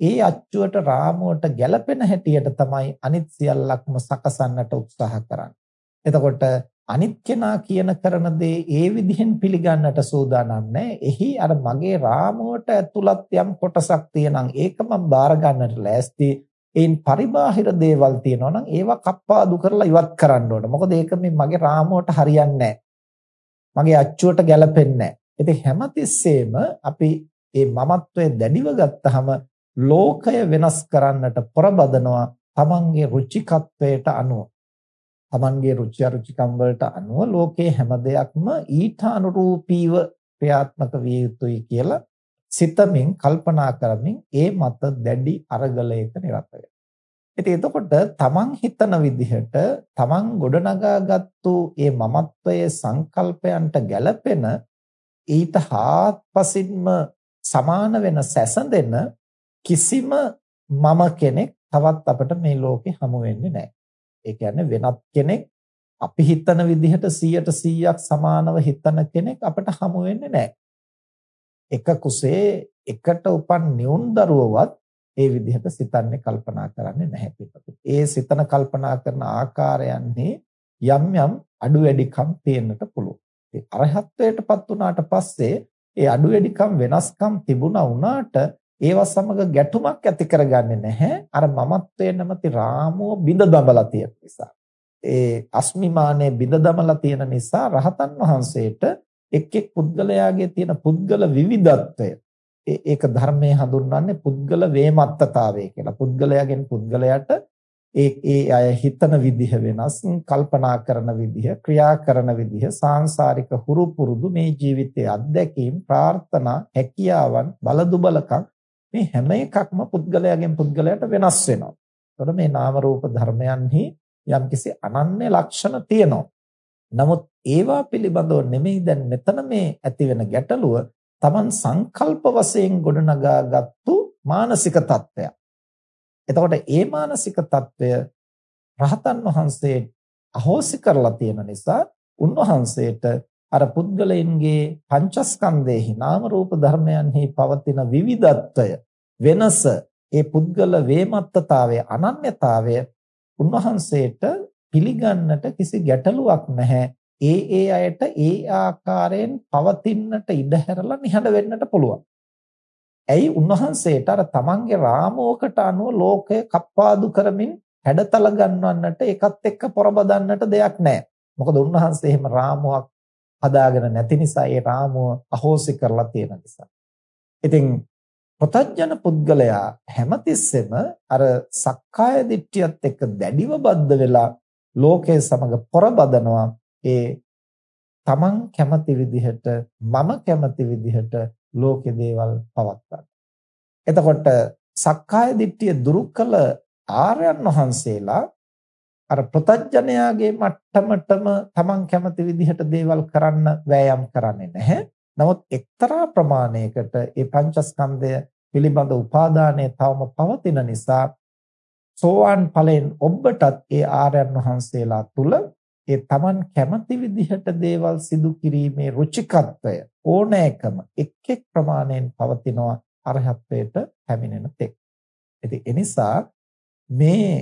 ඒ අච්චුවට රාමුවට ගැළපෙන හැටියට තමයි අනිත් සියල්ලක්ම සකසන්නට උත්සාහ කරන්නේ. එතකොට අනිත් කෙනා කියන කරන දේ ඒ විදිහෙන් පිළිගන්නට සූදානම් නැහැ. එහි අර මගේ රාමුවට ඇතුළත් යම් කොටසක් තියෙනම් ඒක මම බාර ගන්නට ලෑස්ති. ඒන් පරිබාහිර දේවල් තියෙනවා නම් ඒවා කප්පාදු කරලා ඉවත් කරන්න ඕන. මොකද ඒක මේ මගේ රාමුවට හරියන්නේ නැහැ. මගේ අච්චුවට ගැලපෙන්නේ නැහැ. ඉතින් හැමතිස්සෙම අපි මේ මමත්වයේ දැඩිව ගත්තාම ලෝකය වෙනස් කරන්නට පොරබදනවා තමන්ගේ රුචිකත්වයට අනුව. තමන්ගේ රුචි අරුචිකම් වලට අනුව ලෝකයේ හැම දෙයක්ම ඊට අනුරූපීව ක්‍රියාත්මක විය යුතුයි කියලා සිතමින් කල්පනා කරමින් ඒ මත දැඩි අරගලයක නිරත වෙනවා. ඉතින් එතකොට තමන් හිතන විදිහට තමන් ගොඩනගාගත්තු ඒ මමත්වයේ සංකල්පයන්ට ගැළපෙන ඊට හාත්පසින්ම සමාන වෙන සැසඳෙන කිසිම මම කෙනෙක් තවත් අපිට මේ ලෝකේ හමු වෙන්නේ නැහැ. ඒ කියන්නේ වෙනත් කෙනෙක් අපි හිතන විදිහට 100ට 100ක් සමානව හිතන කෙනෙක් අපිට හමු වෙන්නේ නැහැ. එක කුසේ එකට උපන් නියුන් දරුවවත් ඒ විදිහට සිතන්නේ කල්පනා කරන්නේ නැහැ පිටුපිට. ඒ සිතන කල්පනා කරන ආකාරයන්හි යම් යම් අඩු වැඩිකම් තියෙන්නට පුළුවන්. ඒ අරහත්ත්වයටපත් වුණාට පස්සේ ඒ අඩු වැඩිකම් වෙනස්කම් තිබුණා වුණාට ඒවා සමග ගැටුමක් ඇති කරගන්නේ නැහැ. අර මමත්වයේ නැමැති රාමුව බිඳ දමලා තියෙන නිසා. ඒ අස්මිමානයේ බිඳ දමලා තියෙන නිසා රහතන් වහන්සේට එක් එක් පුද්ගලයාගේ තියෙන පුද්ගල විවිධත්වය ඒක ධර්මයේ හඳුන්වන්නේ පුද්ගල වේමත්තතාවය කියලා. පුද්ගලයාගෙන් පුද්ගලයාට ඒ ඒ අය හිතන විදිහ වෙනස්, කල්පනා කරන විදිහ, ක්‍රියා කරන විදිහ, සාංශාරික හුරු පුරුදු මේ ජීවිතයේ අත්දැකීම්, ප්‍රාර්ථනා, හැකියාවන්, බලදුබලකම් මේ හැම එකක්ම පුද්ගලයාගෙන් පුද්ගලයාට වෙනස් වෙනවා. එතකොට මේ නාම රූප ධර්මයන්හි යම්කිසි අනන්‍ය ලක්ෂණ තියෙනවා. නමුත් ඒවා පිළිබඳව නෙමෙයි දැන් මෙතන මේ ඇති වෙන ගැටලුව Taman සංකල්ප වශයෙන් ගොඩනගාගත්තු මානසික தত্ত্বය. එතකොට ඒ මානසික தত্ত্বය රහතන් වහන්සේ අහෝසි කරලා තියෙන නිසා උන්වහන්සේට අර පුද්ගලයන්ගේ පංචස්කන්ධයේ නාම රූප ධර්මයන්හි පවතින විවිධත්වය වෙනස ඒ පුද්ගල වේමත්තතාවය අනන්‍යතාවය උන්වහන්සේට පිළිගන්නට කිසි ගැටලුවක් නැහැ ඒ ඒ අයට ඒ ආකාරයෙන් පවතින්නට ඉඩ හැරලා නිහඬ වෙන්නට පුළුවන් ඇයි උන්වහන්සේට අර තමන්ගේ රාමෝකට අනුව ලෝකය කප්පාදු කරමින් හැඩතල ගන්නවන්නට ඒකත් එක්ක පොරබදන්නට දෙයක් නැහැ. මොකද උන්වහන්සේ එහෙම රාමුවක් හදාගෙන නැති නිසා ඒ රාමුව අහෝසි කරලා තියෙන නිසා. ඉතින් පතඥන පුද්ගලයා හැමතිස්සෙම අර සක්කාය දිට්ඨියත් එක්ක දැඩිව බද්ධ වෙලා ලෝකයේ සමග පොරබදනවා ඒ තමන් කැමති විදිහට මම කැමති විදිහට ලෝකේ දේවල් පවත්වන්න. එතකොට සක්කාය දිට්ඨිය දුරු කළ ආර්යයන් වහන්සේලා අර ප්‍රතඥයාගේ මට්ටමටම Taman කැමති විදිහට දේවල් කරන්න වෑයම් කරන්නේ නැහැ. නමුත් එක්තරා ප්‍රමාණයකට ඒ පංචස්කන්ධය පිළිබඳ උපාදානය තවම පවතින නිසා සෝවාන් ඵලයෙන් ඔබටත් ඒ ආර්යයන් වහන්සේලා තුල ඒ Taman කැමති විදිහට දේවල් සිදු කිරීමේ රුචිකත්වය ඕනෑකම එක් එක් ප්‍රමාණයෙන් පවතිනවා අරහත්ත්වයට පැමිණෙන තෙක්. ඉතින් ඒ නිසා මේ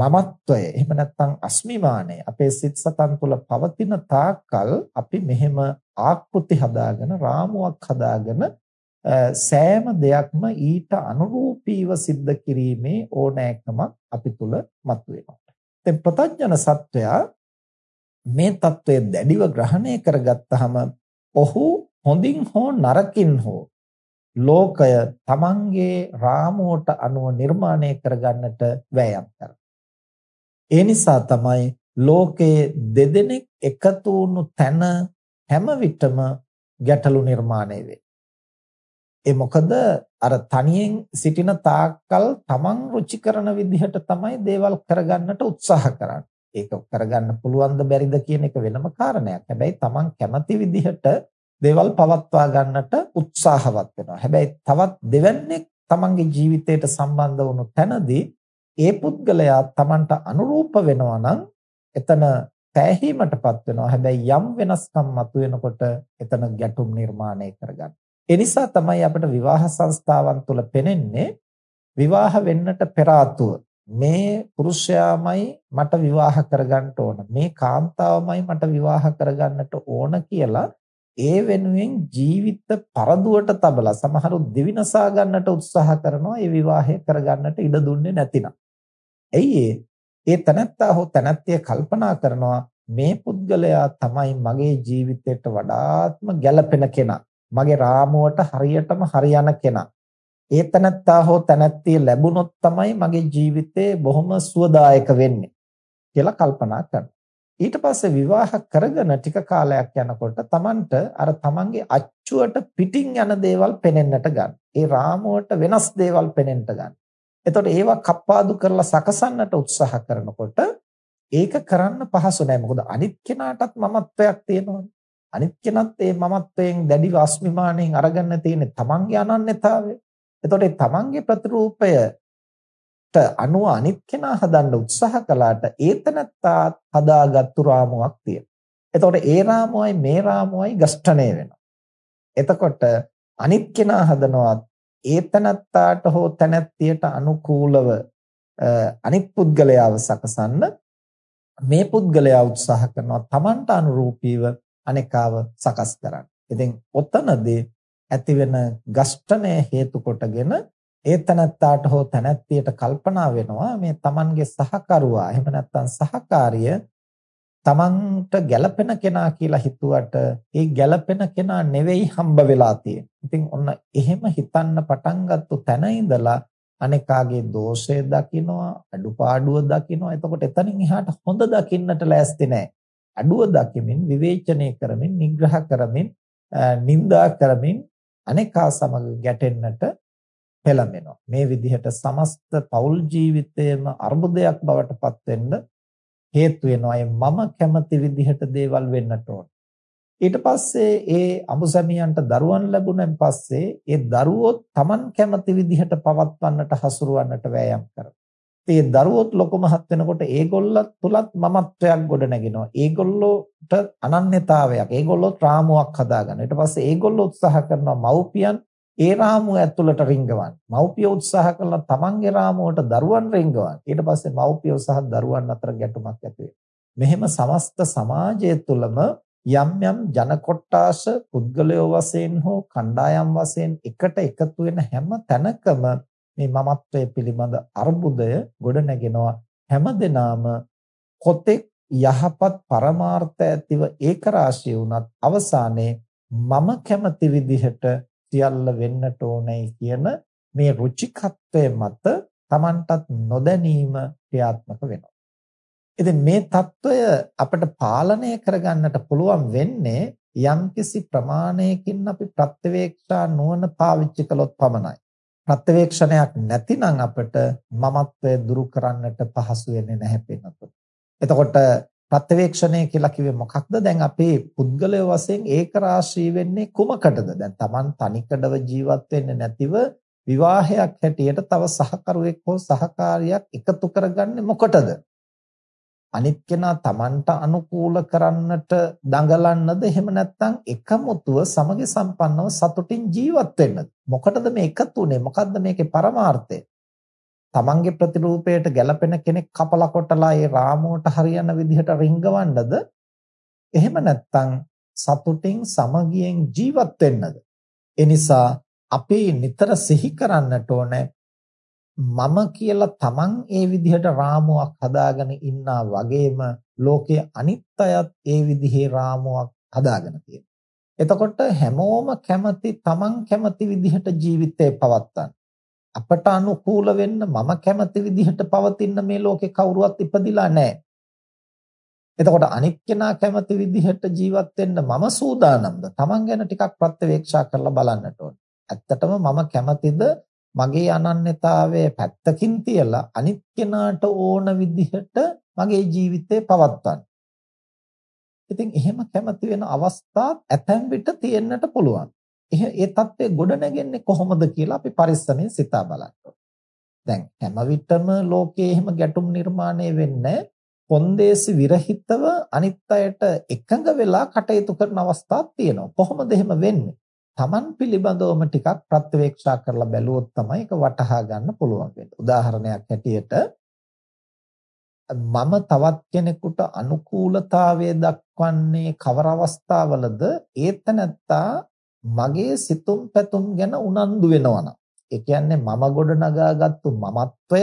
මමත්වය එහෙම නැත්නම් අස්මිමානය අපේ සිත් සතන් තුළ පවතින තාක්කල් අපි මෙහෙම ආකෘති හදාගෙන රාමුවක් හදාගෙන සෑම දෙයක්ම ඊට අනුරූපීව සිද්ධ කිරීමේ ඕනෑකමක් අපි තුල මතුවෙනවා. දැන් ප්‍රතඥන සත්වයා මේ తත්වය දැඩිව ග්‍රහණය කරගත්තාම ඔහු හොඳින් හෝ නරකින් හෝ ලෝකය තමන්ගේ රාමුවට අනුව නිර්මාණය කරගන්නට වෑයම් කරනවා. ඒ නිසා තමයි ලෝකයේ දෙදෙනෙක් එකතු වුණු තැන හැම විටම ගැටලු නිර්මාණය වෙන්නේ. ඒ මොකද අර තනියෙන් සිටින තාක්කල් තමන් රුචි කරන විදිහට තමයි දේවල් කරගන්නට උත්සාහ කරන්නේ. ඒක කරගන්න පුළුවන්ද බැරිද කියන එක වෙනම කාරණයක්. හැබැයි තමන් කැමති විදිහට දේවල් පවත්වා ගන්නට උත්සාහවත් වෙනවා. හැබැයි තවත් දෙවන්නේක් තමන්ගේ ජීවිතයට සම්බන්ධ වුණු තැනදී ඒ පුද්ගලයා තමන්ට අනුරූප වෙනවා නම් එතන පැහැීමටපත් වෙනවා. හැබැයි යම් වෙනස්කම් මතුවෙනකොට එතන ගැටුම් නිර්මාණය කරගන්න. ඒ නිසා තමයි අපිට විවාහ සංස්ථාවන් තුළ පෙනෙන්නේ විවාහ වෙන්නට පෙර මේ පුරුෂයාමයි මට විවාහ කරගන්න ඕන මේ කාන්තාවමයි මට විවාහ කරගන්නට ඕන කියලා ඒ වෙනුවෙන් ජීවිත පරදුවට තබලා සමහරු දිවිනසා ගන්නට උත්සාහ කරනවා ඒ විවාහය කරගන්නට ඉඩ දුන්නේ නැතිනම්. ඇයි ඒ තනත්තා හෝ තනත්තිය කල්පනා කරනවා මේ පුද්ගලයා තමයි මගේ ජීවිතයට වඩාත්ම ගැළපෙන කෙනා. මගේ රාමුවට හරියටම හරියන කෙනා. ඒ තනත්තා හෝ තනත්තිය ලැබුණොත් තමයි මගේ ජීවිතේ බොහොම සුවදායක වෙන්නේ කියලා කල්පනා කරනවා. ඊට පස්සේ විවාහ කරගෙන ටික කාලයක් යනකොට Tamanට අර Tamanගේ අච්චුවට පිටින් යන දේවල් පෙනෙන්නට ගන්න. ඒ රාමුවට වෙනස් දේවල් පෙනෙන්නට ගන්න. එතකොට ඒවා කප්පාදු කරලා සකසන්නට උත්සාහ කරනකොට ඒක කරන්න පහසු නෑ. මොකද අනිත් කෙනාටත් මමත්වයක් තියෙනවනේ. අනිත් කෙනත් ඒ මමත්වයෙන් දැඩිව අස්මිමාණයෙන් අරගන්න තියෙන්නේ Tamanගේ අනන්‍යතාවය. එතකොට ඒ Tamanගේ ප්‍රතිරූපය අනුව අනිත් කෙනා හදන්න උත්සාහ කළාට ඒතනත්තා හදාගත්තු රාමුවක් තියෙනවා. එතකොට ඒ රාමුවයි මේ රාමුවයි ගස්ඨණය වෙනවා. එතකොට අනිත් කෙනා හදනවා ඒතනත්තාට හෝ තනත්තියට අනුකූලව අනිත් පුද්ගලයාව සකසන්න මේ පුද්ගලයා උත්සාහ කරනවා Tamanට අනුරූපීව අනේකාව සකස් කරන්න. ඉතින් ඔතනදී ඇතිවෙන ගස්ඨණය හේතු කොටගෙන ඒ තනත්තාට හෝ තනත්තියට කල්පනා වෙනවා මේ Tamanගේ සහකරුවා එහෙම නැත්නම් සහකාරිය Tamanට ගැළපෙන කෙනා කියලා හිතුවට ඒ ගැළපෙන කෙනා නෙවෙයි හම්බ වෙලා තියෙන්නේ. ඉතින් ඔන්න එහෙම හිතන්න පටන් ගත්ත තැන ඉඳලා අනේකාගේ දෝෂය දකිනවා අඩුපාඩුව දකිනවා. එතකොට එතනින් එහාට හොඳ දකින්නට ලෑස්ති නැහැ. අඩුව දකිමින් විවේචනය කරමින් නිග්‍රහ කරමින් නිඳා කරමින් අනේකා සමග ගැටෙන්නට පෙළඹෙනවා. මේ විදිහට සමස්ත පෞල් ජීවිතයේම අර්බුදයක් බවට පත් වෙන්න හේතු වෙනවා. මම කැමති විදිහට දේවල් වෙන්නට ඕන. ඊට පස්සේ ඒ අමුසැමියන්ට දරුවන් ලැබුණෙන් පස්සේ ඒ දරුවෝ Taman කැමති විදිහට පවත්වන්නට හසුරවන්නට වෑයම් කරනවා. ඒ දරුවොත් ලොකු මහත් වෙනකොට ඒගොල්ල තුලත් මමත්වයක් ගොඩ නැගෙනවා. ඒගොල්ලෝට අනන්‍යතාවයක්, ඒගොල්ලෝ රාමුවක් හදාගන්න. ඊට පස්සේ ඒගොල්ලෝ උත්සාහ කරනවා මව්පියන් ඒ රාමුව ඇතුළට රිංගවන්න. මව්පිය උත්සාහ කළා තමන්ගේ රාමුවට දරුවන් රිංගවන්න. ඊට පස්සේ මව්පිය සහ දරුවන් අතර ගැටුමක් ඇති මෙහෙම සමස්ත සමාජය තුළම යම් යම් ජන කොට්ටාස පුද්ගලයෝ වශයෙන් හෝ කණ්ඩායම් වශයෙන් එකට එකතු වෙන හැම තැනකම මේ මමත්වයේ පිළිබඳ අර්බුදය ගොඩ නැගෙනවා හැමදෙනාම කොතෙක් යහපත් පරමාර්ථ ඇතිව ඒකරාශී වුණත් අවසානයේ මම කැමති විදිහට සියල්ල වෙන්නට ඕනේ කියන මේ රුචිකත්වයේ මත Tamanටත් නොදැනීම ක්‍රියාත්මක වෙනවා. ඉතින් මේ తত্ত্বය අපිට පාලනය කරගන්නට පුළුවන් වෙන්නේ යම්කිසි ප්‍රමාණයකින් අපි ප්‍රත්‍යවේක්ෂා නුවණ පාවිච්චි කළොත් පමණයි. ප්‍රත්‍යවේක්ෂණයක් නැතිනම් අපිට මමත්වය දුරු කරන්නට පහසු වෙන්නේ නැහැ පින්නතුත්. එතකොට ප්‍රත්‍යවේක්ෂණය කියලා කිව්වේ මොකක්ද? දැන් අපේ පුද්ගලය වශයෙන් ඒක රාශී වෙන්නේ කුමකටද? දැන් Taman තනිකඩව ජීවත් වෙන්නේ නැතිව විවාහයක් හැටියට තව සහකරුවෙක් හෝ සහකාරියක් එකතු කරගන්නේ මොකටද? අනිත් කෙනා Tamanට අනුකූල කරන්නට දඟලන්නද එහෙම නැත්නම් එකමුතුව සමගි සම්පන්නව සතුටින් ජීවත් වෙන්නද මොකටද මේ එකතු උනේ මොකද්ද මේකේ පරමාර්ථය? තමන්ගේ ප්‍රතිරූපයට ගැළපෙන කෙනෙක් කපලා කොටලා ඒ රාමුවට හරියන විදිහට රිංගවන්නද? එහෙම නැත්නම් සතුටින් සමගියෙන් ජීවත් වෙන්නද? ඒ නිසා අපි නිතර සිහි කරන්නට ඕනේ මම කියලා තමන් ඒ විදිහට රාමුවක් හදාගෙන ඉන්නා වගේම ලෝකයේ අනිත් අයත් ඒ විදිහේ රාමුවක් හදාගෙන තියෙනවා. එතකොට හැමෝම කැමති තමන් කැමති විදිහට ජීවිතේ පවත්වන්න. අපට අනුකූල වෙන්න මම කැමති විදිහට පවතින මේ ලෝකේ කවුරුවත් ඉපදිලා නැහැ. එතකොට අනිත් කෙනා කැමති විදිහට ජීවත් වෙන්න මම සූදානම්ද? තමන් ගැන ටිකක් ප්‍රත්‍යවේක්ෂා කරලා බලන්නට ඕනේ. ඇත්තටම මම කැමතිද මගේ අනන්‍යතාවය පැත්තකින් තියලා අනිත් කෙනාට ඕන විදිහට මගේ ජීවිතේ පවත්වන්න. ඉතින් එහෙම කැමති වෙන අවස්ථා ඇතැම් විට තියෙන්නට පුළුවන්. ඒ தත්ත්වය ගොඩ නැගෙන්නේ කොහොමද කියලා අපි පරිස්සමෙන් සිතා බලන්න දැන් හැම විටම ලෝකයේ එහෙම ගැටුම් නිර්මාණය වෙන්නේ කොන්දේසි විරහිතව අනිත් අයට එකඟ වෙලා කටයුතු කරන අවස්ථාවක් තියෙනවා. කොහොමද එහෙම වෙන්නේ? Taman පිළිබඳවම ටිකක් ප්‍රත්‍යවේක්ෂා කරලා බැලුවොත් තමයි ඒක වටහා ගන්න පුළුවන් වෙන්නේ. උදාහරණයක් හැටියට මම තවත් කෙනෙකුට අනුකූලතාවය දක්වන්නේ කවර අවස්ථාවලද ඒතනත්තා මගේ සිතුම් පැතුම් ගැන උනන්දු වෙනවනම් ඒ කියන්නේ මම ගොඩනගාගත්තු මමත්වය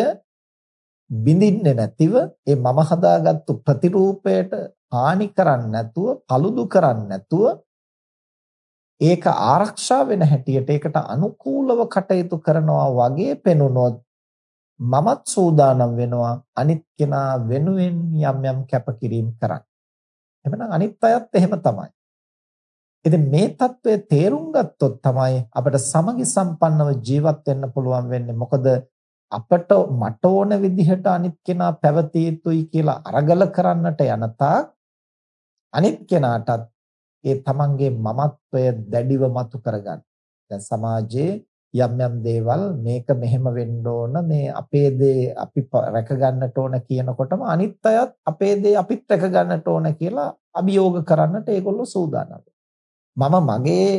බිඳින්නේ නැතිව ඒ මම හදාගත්තු ප්‍රතිරූපයට හානි කරන්නේ නැතුව, paludu කරන්නේ නැතුව ඒක ආරක්ෂා වෙන හැටියට ඒකට අනුකූලව කටයුතු කරනවා වගේ පෙනුනොත් මමත් සූදානම් වෙනවා අනිත් කෙනා වෙනුවෙන් යම් යම් කැපකිරීම කරන්න. එහෙනම් අනිත් අයත් එහෙම තමයි. ඉතින් මේ తත්වය තේරුම් ගත්තොත් තමයි අපිට සමගි සම්පන්නව ජීවත් වෙන්න පුළුවන් වෙන්නේ. මොකද අපට මට ඕන විදිහට අනිත් කෙනා පැවතිය යුතුයි කියලා අරගල කරන්නට යනතා අනිත් කෙනාටත් ඒ තමන්ගේ මමත්වය දැඩිව මතු කරගන්න. දැන් සමාජයේ යම් යම් දේවල් මේක මෙහෙම වෙන්න ඕන මේ අපේ දේ අපි රැක ගන්නට ඕන කියනකොටම අනිත් අයත් අපේ දේ අපිත් රැක ගන්නට ඕන කියලා අභියෝග කරන්නට ඒගොල්ලෝ සූදානම්. මම මගේ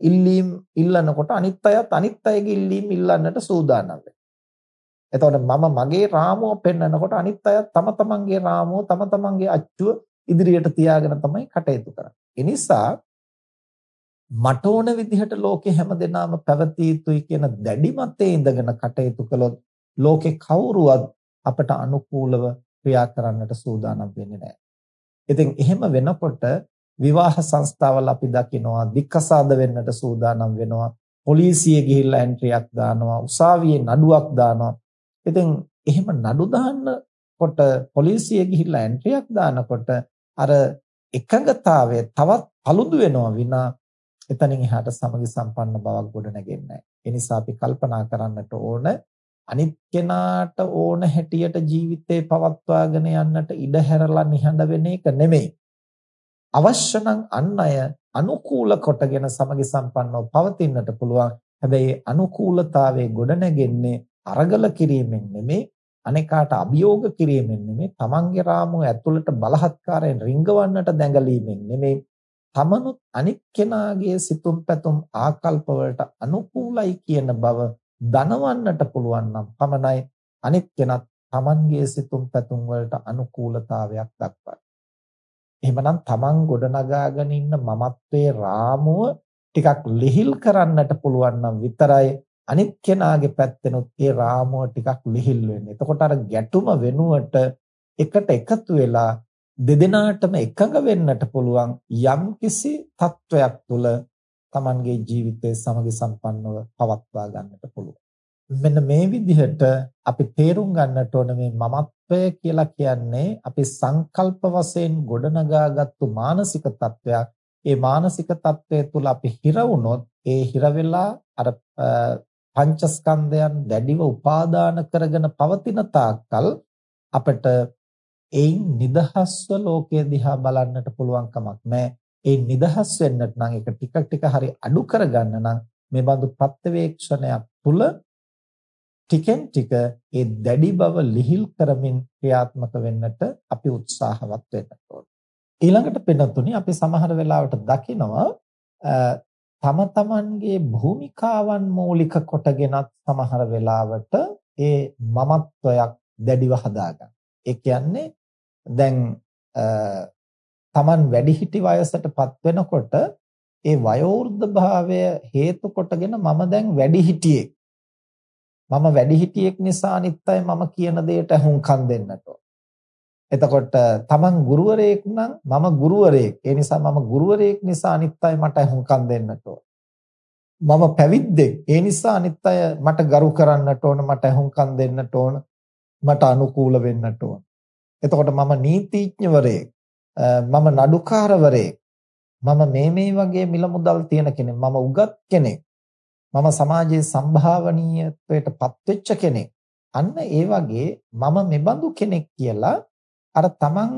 ඉල්ලීම් ඉල්ලනකොට අනිත් අයත් අනිත් අයගේ ඉල්ලීම් ඉල්ලන්නට සූදානම් එතකොට මම මගේ රාමුව පෙන්වනකොට අනිත් අයත් තම තමන්ගේ රාමුව තම තමන්ගේ අච්චුව ඉදිරියට තියාගෙන තමයි කටයුතු කරන්නේ. ඒ නිසා මට ඕන විදිහට ලෝකේ හැමදෙනාම පැවතිය යුතුයි කියන දැඩි මතේ ඉඳගෙන කටයුතු කළොත් ලෝකේ කවුරුවත් අපට අනුකූලව ක්‍රියා කරන්නට සූදානම් වෙන්නේ නැහැ. ඉතින් එහෙම වෙනකොට විවාහ සංස්ථාවල අපි දකිනවා දික්කසාද වෙන්නට සූදානම් වෙනවා. පොලිසිය ගිහිල්ලා එන්ට්‍රියක් දානවා, උසාවියේ නඩුවක් දානවා. ඉතින් එහෙම නඩු දාන්නකොට පොලිසිය ගිහිල්ලා එන්ට්‍රියක් දානකොට අර එකඟතාවය තවත් paludu වෙනවා විනා එතනින් එහාට සමගි සම්පන්න බවක් ගොඩ නැගෙන්නේ නැහැ. ඒ නිසා අපි කල්පනා කරන්නට ඕන අනිත් කෙනාට ඕන හැටියට ජීවිතේ පවත්වාගෙන යන්නට ඉඩ හැරලා නිහඬ වෙන එක නෙමෙයි. අවශ්‍ය නම් අන් අය අනුකූල කොටගෙන සමගි සම්පන්නව පවතින්නට පුළුවන්. හැබැයි අනුකූලතාවයේ ගොඩ නැගෙන්නේ අරගල කිරීමෙන් නෙමෙයි අනේකාට අභියෝග කිරීමෙන් නෙමෙයි තමන්ගේ රාමුව ඇතුළට බලහත්කාරයෙන් රිංගවන්නට දැඟලීමෙන් නෙමෙයි තමනුත් අනිත් කෙනාගේ සිතුම් පැතුම් ආකල්ප වලට අනුකූලයි කියන බව දනවන්නට පුළුවන් නම් පමණයි අනිත් කෙනත් තමන්ගේ සිතුම් පැතුම් වලට අනුකූලතාවයක් දක්වන්නේ. එහෙමනම් තමන් ගොඩනගාගෙන ඉන්න මමත්වයේ රාමුව ටිකක් ලිහිල් කරන්නට පුළුවන් නම් විතරයි අනිත් කෙනාගේ පැත්තෙනුත් ඒ රාමුව ටිකක් ලිහිල් වෙන්නේ. එතකොට අර ගැටුම වෙනුවට එකට එකතු වෙලා දෙදෙනාටම එකඟ වෙන්නට පුළුවන් යම්කිසි තත්වයක් තුළ Tamanගේ ජීවිතය සමගි සම්පන්නව පවත්වා ගන්නට පුළුවන්. මෙන්න මේ විදිහට අපි තේරුම් ගන්නට ඕන මේ මමත්වය කියලා කියන්නේ අපි සංකල්ප වශයෙන් ගොඩනගාගත්තු මානසික තත්වයක්. ඒ මානසික තත්වය තුළ අපි හිර වුණොත් ඒ හිර වෙලා අර පංචස්කන්ධයන් දැඩිව උපාදාන කරගෙන පවතින තාක්කල් අපට එයින් නිදහස්ව ලෝකය දිහා බලන්නට පුළුවන් කමක් නැහැ. ඒ නිදහස් වෙන්නට නම් ඒක ටික ටික හරි අඩු කරගන්න නම් මේ බඳු ප්‍රත්‍යවේක්ෂණයක් තුල ටිකෙන් ටික ඒ දැඩි බව ලිහිල් කරමින් ක්‍රියාත්මක වෙන්නට අපි උත්සාහවත් වෙන්න ඕනේ. ඊළඟට පෙනුතුනි අපි සමහර වෙලාවට දකිනවා තම තමන්ගේ භූමිකාවන් මූලික කොටගෙනත් සමහර වෙලාවට ඒ මමත්වයක් දැඩිව හදාගන්න. ඒ කියන්නේ දැන් තමන් වැඩිහිටි වයසටපත් වෙනකොට ඒ වයෝවෘද්ධ භාවය හේතු කොටගෙන මම දැන් වැඩිහිටියෙක්. මම වැඩිහිටියෙක් නිසා අනිත් අය මම කියන දෙයට හුම්කම් දෙන්නට එතකොට තමන් ගුරුවරයෙක් නම් මම ගුරුවරයෙක්. ඒ නිසා මම ගුරුවරයෙක් නිසා අනිත් අය මට හුම්කම් දෙන්නට මම පැවිද්දෙක්. ඒ නිසා අනිත් අය මට ගරු කරන්නට ඕන, මට හුම්කම් දෙන්නට ඕන, මට අනුකූල වෙන්නට ඕන. එතකොට මම නීතිඥවරයෙක්. මම නඩුකාරවරයෙක්. මම මේ මේ වගේ මිල මුදල් තියෙන කෙනෙක්. මම උගත් කෙනෙක්. මම සමාජයේ සම්භාවනීයත්වයටපත් වෙච්ච කෙනෙක්. අන්න ඒ වගේ මම මෙබඳු කෙනෙක් කියලා අර තමන්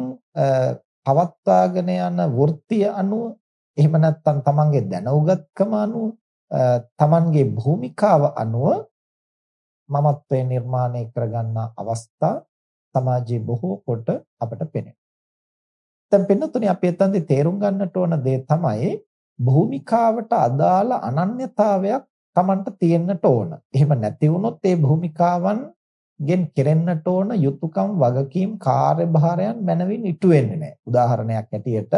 පවත්වාගෙන යන වෘත්තිය අනුව එහෙම නැත්නම් තමන්ගේ දැනුගත්කම අනුව තමන්ගේ භූමිකාව අනුව මමත්වයේ නිර්මාණය කරගන්න අවස්ථා සමාජයේ බොහෝ කොට අපට පෙනෙනවා. දැන් පින්නතුනි අපි එතනදී තේරුම් ගන්නට ඕන දේ තමයි භූමිකාවට අදාළ අනන්‍යතාවයක් Tamanට තියෙන්නට ඕන. එහෙම නැති වුණොත් ඒ භූමිකාවන් ගෙන් කෙරෙන්නට ඕන යුතුයකම් වගකීම් කාර්යභාරයන් මනවින් ඉටු වෙන්නේ නැහැ. උදාහරණයක් ඇටියට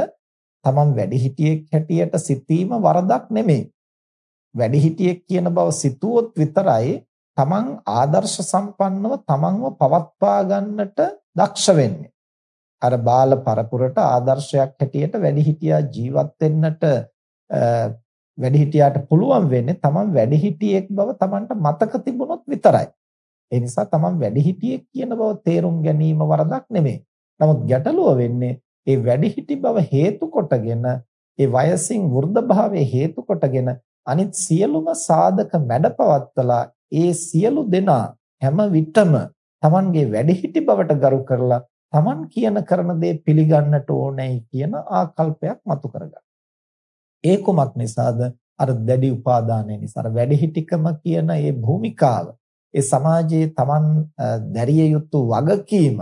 තමන් වැඩිහිටියෙක් හැටියට සිටීම වරදක් නෙමෙයි. වැඩිහිටියෙක් කියන බව සිතුවොත් විතරයි තමන් ආදර්ශ සම්පන්නව තමන්ව පවත්වා ගන්නට දක්ෂ වෙන්නේ. අර බාල පරපුරට ආදර්ශයක් හැටියට වැඩිහිටියා ජීවත් වෙන්නට වැඩිහිටියාට පුළුවන් වෙන්නේ තමන් වැඩිහිටියෙක් බව තමන්ට මතක තිබුණොත් විතරයි. ඒ නිසා තමන් වැඩිහිටියෙක් කියන බව තේරුම් ගැනීම වරදක් නෙමෙයි. නමුත් ගැටලුව වෙන්නේ ඒ වැඩිහිටි බව හේතු කොටගෙන ඒ වයසින් වෘද්ධ භාවයේ හේතු කොටගෙන අනිත් සියලුම සාධක මැඩපවත්තලා ඒ සියලු දෙනා හැම විටම Tamanගේ වැඩිහිටි බවට ගරු කරලා Taman කියන කරන දේ පිළිගන්නට ඕනෑයි කියන ආකල්පයක් මතු කරගන්න. ඒ කුමක් නිසාද? අර දැඩි උපාදානය නිසා. අර වැඩිහිටිකම කියන ඒ භූමිකාව, ඒ සමාජයේ Taman දැරිය යුතු වගකීම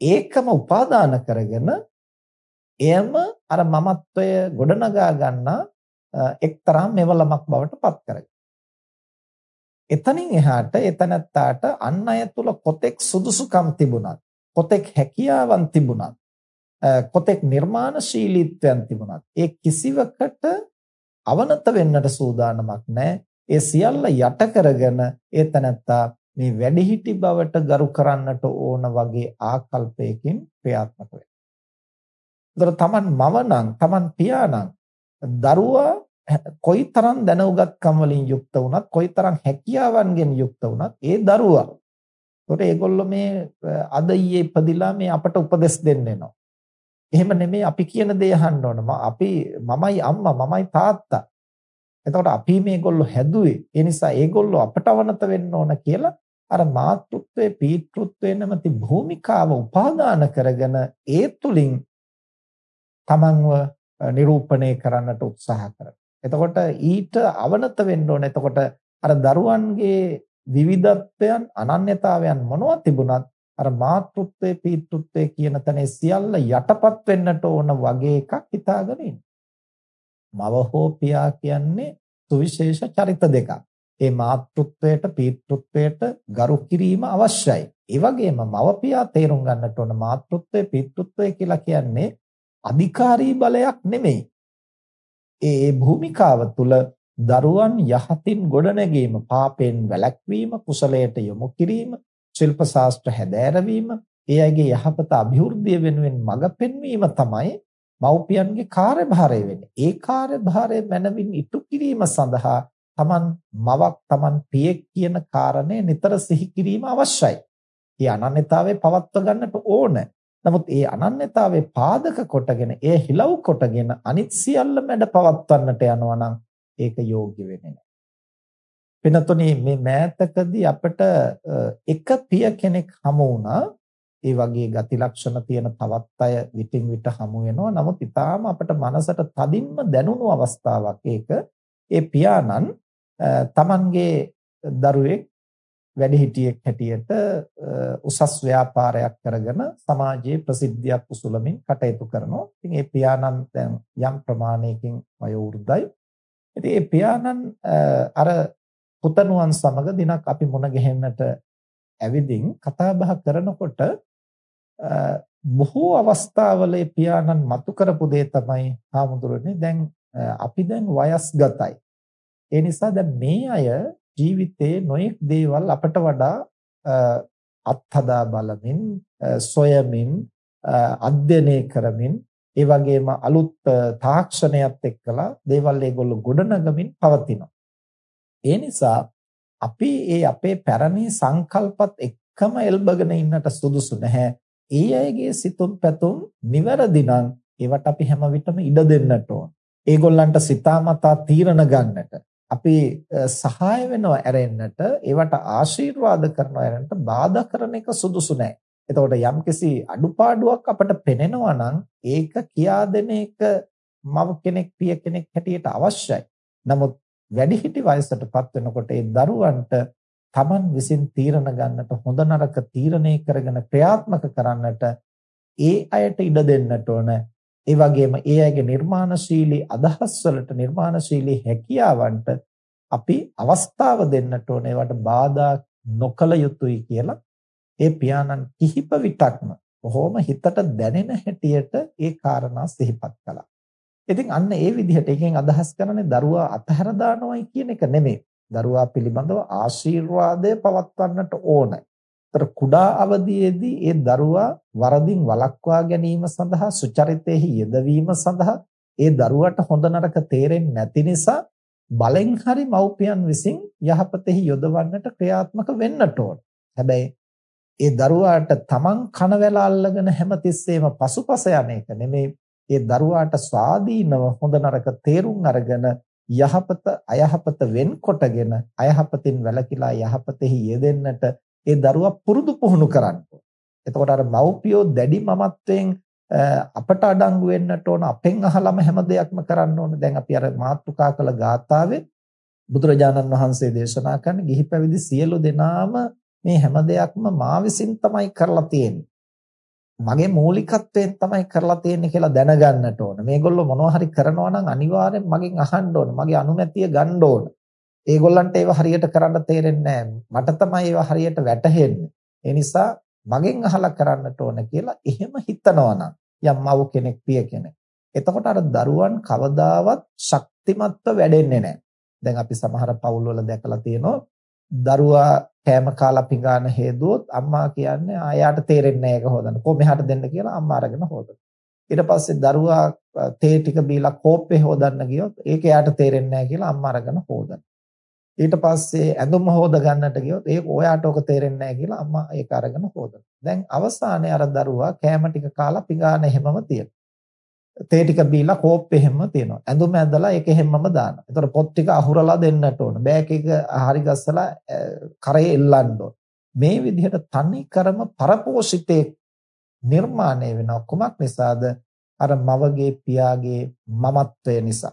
ඒකම උපාදාන කරගෙන එයම අර මමත්වය ගොඩනගා ගන්නා එක්තරා මෙවලමක් බවට පත් කරගන්නවා. එතනින් එහාට එතනත්තාට අන් අය තුල කොතෙක් සුදුසුකම් තිබුණත් කොතෙක් හැකියාවන් තිබුණත් කොතෙක් නිර්මාණශීලීත්වයන් තිබුණත් ඒ කිසිවකට අවනත වෙන්නට සූදානමක් නැහැ ඒ සියල්ල යට කරගෙන ඒ තනත්තා මේ වැඩිහිටි බවට ගරු කරන්නට ඕන වගේ ආකල්පයකින් ක්‍රියාත්මක වෙනවා. ඒතර තමන් මව නම් තමන් පියා නම් දරුවා කොයිතරම් දැනුගත්කම් වලින් යුක්ත වුණත් කොයිතරම් හැකියාවන්ගෙන් යුක්ත වුණත් ඒ දරුවා ඒකට ඒගොල්ලෝ මේ අද ඊයේ ඉපදිලා මේ අපට උපදෙස් දෙන්න එනවා. එහෙම නෙමෙයි අපි කියන දේ අහන්න ඕන. අපි මමයි අම්මා මමයි තාත්තා. එතකොට අපි මේගොල්ලෝ හැදුවේ. ඒ නිසා ඒගොල්ලෝ අපට අවනත වෙන්න ඕන කියලා අර මාතෘත්වයේ පීතෘත්වයේ නැමැති භූමිකාව උපාදාන කරගෙන ඒ තුලින් තමන්ව නිරූපණය කරන්නට උත්සාහ කරනවා. එතකොට ඊට අවනත වෙන්න ඕන. එතකොට අර දරුවන්ගේ විවිධත්වයන් අනන්‍යතාවයන් මොනවා තිබුණත් අර මාතෘත්වයේ පීතෘත්වයේ කියන තැන සියල්ල යටපත් වෙන්නට ඕන වගේ එකක් හිතාගෙන ඉන්න. මව හෝ පියා කියන්නේ සුවිශේෂ චරිත දෙකක්. ඒ මාතෘත්වයට පීතෘත්වයට ගරු කිරීම අවශ්‍යයි. ඒ වගේම මව පියා තේරුම් ගන්නට ඕන මාතෘත්වය පීතෘත්වය කියලා කියන්නේ අධිකාරී බලයක් නෙමෙයි. ඒ භූමිකාව තුළ දරුවන් යහතින් ගොඩනැගීම පාපයෙන් වැළැක්වීම කුසලයට යොමු කිරීම ශිල්ප ශාස්ත්‍ර හැදෑරවීම ඒ අයගේ යහපත අභිවෘද්ධිය වෙනුවෙන් මඟ පෙන්වීම තමයි මව්පියන්ගේ කාර්යභාරය වෙන්නේ. ඒ කාර්යභාරය මනවින් ඉටු කිරීම සඳහා Taman මවක් Taman පියෙක් කියන කාරණය නිතර සිහි කිරීම අවශ්‍යයි. ඒ අනන්‍යතාවය පවත්ව ගන්නට ඕන. නමුත් ඒ අනන්‍යතාවයේ පාදක කොටගෙන එය හිලව් කොටගෙන අනිත් සියල්ල මැඩ පවත්වන්නට යනවා නම් ඒක යෝග්‍ය වෙන්නේ නැහැ. වෙනතොනේ මේ මෑතකදී අපිට එක පිය කෙනෙක් හමු වුණා. ඒ වගේ ගති ලක්ෂණ තියෙන තවත් අය විටින් විට හමු වෙනවා. නමුත් ඊටාම අපිට මනසට තදින්ම දැනුණු අවස්ථාවක් ඒක. ඒ පියාණන් තමන්ගේ දරුවෙක් වැඩිහිටියෙක් හැටියට උසස් ව්‍යාපාරයක් කරගෙන සමාජයේ ප්‍රසිද්ධියක් උසුලමින් කටයුතු කරනවා. ඉතින් ඒ පියාණන් දැන් යම් ප්‍රමාණයකින් වයෝ වෘද්ධයි. ඉතින් ඒ පියාණන් අර පුතණුවන් සමග දිනක් අපි මුණ ගැහෙන්නට ඇවිදින් කතා බහ කරනකොට බොහෝ අවස්ථාවල පියාණන් මතු කරපු දේ තමයි හාමුදුරනේ දැන් අපි දැන් වයස්ගතයි. ඒ නිසා දැන් මේ අය ජීවිතේ නොයෙක් දේවල් අපට වඩා අත්හදා බලමින් සොයමින් අධ්‍යයනය කරමින් ඒ වගේම අලුත් තාක්ෂණයත් එක්කලා දේවල් ඒගොල්ලෝ ගොඩනගමින් පවතිනවා. ඒ නිසා අපි ඒ අපේ පැරණි සංකල්පත් එක්කම එල්බගෙන ඉන්නට සුදුසු නැහැ. ඒ අයගේ සිතුම් පැතුම් නිවැරදි නම් ඒවට අපි හැම විටම ඉඩ දෙන්නට ඕන. ඒගොල්ලන්ට සිතාමතා තීරණ ගන්නට අපි සහාය වෙනවා ඇරෙන්නට ඒවට ආශිර්වාද කරනවා ඇරෙන්නට බාධා කරන එක සුදුසු නෑ. එතකොට යම්කිසි අඩුපාඩුවක් අපට පෙනෙනවා නම් ඒක කියා දෙන එක මව කෙනෙක් පිය කෙනෙක් හැටියට අවශ්‍යයි. නමුත් වැඩිහිටි වයසටපත් වෙනකොට ඒ දරුවන්ට Taman විසින් තීරණ ගන්නට හොඳ නරක තීරණය කරගෙන ක්‍රියාත්මක කරන්නට ඒ අයට ඉඩ දෙන්නට ඕන ඒ වගේම ඒ අයගේ නිර්මාණශීලී අදහස් වලට නිර්මාණශීලී හැකියාවන්ට අපි අවස්ථාව දෙන්නට ඕනේ ඒවට බාධා නොකළ යුතුයි කියලා ඒ පියාණන් කිහිප විටක්ම බොහොම හිතට දැනෙන හැටියට ඒ කාරණා සිහිපත් කළා. ඉතින් අන්න ඒ විදිහට එකෙන් අදහස් කරන්නේ දරුවා අතහැර දානවයි කියන එක නෙමෙයි. දරුවා පිළිබඳව ආශිර්වාදය පවත්වන්නට ඕනේ. ତර කුඩා අවදියේදී ඒ දරුවා වරදින් වළක්වා ගැනීම සඳහා සුචරිතෙහි යෙදවීම සඳහා ඒ දරුවට හොඳ නරක තේරෙන්නේ නැති නිසා බලෙන් හරි මව්පියන් විසින් යහපතෙහි යොදවන්නට ක්‍රියාත්මක වෙන්නට ඕන. හැබැයි ඒ දරුවාට තමන් කනවැල අල්ලගෙන හැමතිස්සෙම පසුපස යන එක නෙමේ ඒ දරුවාට ස්වාධීනව හොඳ නරක තේරුම් අරගෙන යහපත අයහපත වෙන්කොටගෙන අයහපතින් වැළකීලා යහපතෙහි යෙදෙන්නට ඒ දරුවා පුරුදු පුහුණු කරන්න එතකොට අර මව්පියෝ දැඩි මමත්වයෙන් අපට අඩංගු වෙන්නට ඕන අපෙන් අහලම හැම දෙයක්ම කරන්න ඕන. දැන් අපි අර මාතෘකා කළ ගාථාවේ බුදුරජාණන් වහන්සේ දේශනා කරන ගිහි පැවිදි සියලු දෙනාම මේ හැම දෙයක්ම මා විසින් තමයි කරලා තියෙන්නේ. මගේ මූලිකත්වයෙන් තමයි කරලා තියෙන්නේ කියලා දැනගන්නට ඕන. මේගොල්ලෝ මොනවා හරි කරනවා නම් අනිවාර්යෙන් මගෙන් අහන්න ඕන. මගේ අනුමැතිය ගන්න ඕන. ඒගොල්ලන්ට ඒව හරියට කරන්න තේරෙන්නේ මට තමයි ඒව හරියට වැටහෙන්නේ. ඒ නිසා මගෙන් අහලා කරන්නට ඕන කියලා එහෙම හිතනවා යම් මව් කෙනෙක් පිය කෙනෙක්. එතකොට අර දරුවන් කවදාවත් ශක්තිමත්ව වැඩෙන්නේ නැහැ. දැන් අපි සමහර පවුල්වල දැකලා තියෙනවා දරුවා කෑම කාලා පිඟාන හේදුවොත් අම්මා කියන්නේ ආයාට තේරෙන්නේ නැහැ ඒක හොදන්න. කොහොම මෙහාට දෙන්න කියලා අම්මා අරගෙන හොදනවා. ඊට පස්සේ දරුවා තේ ටික බීලා කෝප්පේ හොදන්න ගියොත් ඒක එයාට තේරෙන්නේ නැහැ කියලා අම්මා අරගෙන හොදනවා. ඊට පස්සේ ඇඳුම හොද ගන්නට ගියොත් ඒක ඔයාට ඔක තේරෙන්නේ නැහැ කියලා අම්මා ඒක අරගෙන හොදනවා. දැන් අවසානයේ අර දරුවා කෑම ටික කාලා පිඟාන හැමම තියෙනවා. තේ ටික බීලා කෝප්පේ හැමම තියෙනවා. ඇඳුම ඇඳලා ඒක හැමම දානවා. ඒතර පොත් ටික අහුරලා දෙන්නට ඕන. බෑග් එක හරි ගස්සලා කරේ එල්ලන්න ඕන. මේ විදිහට තනි කරම පරපෝෂිතේ නිර්මාණය වෙනවා කුමක් නිසාද අර මවගේ පියාගේ මමත්වය නිසා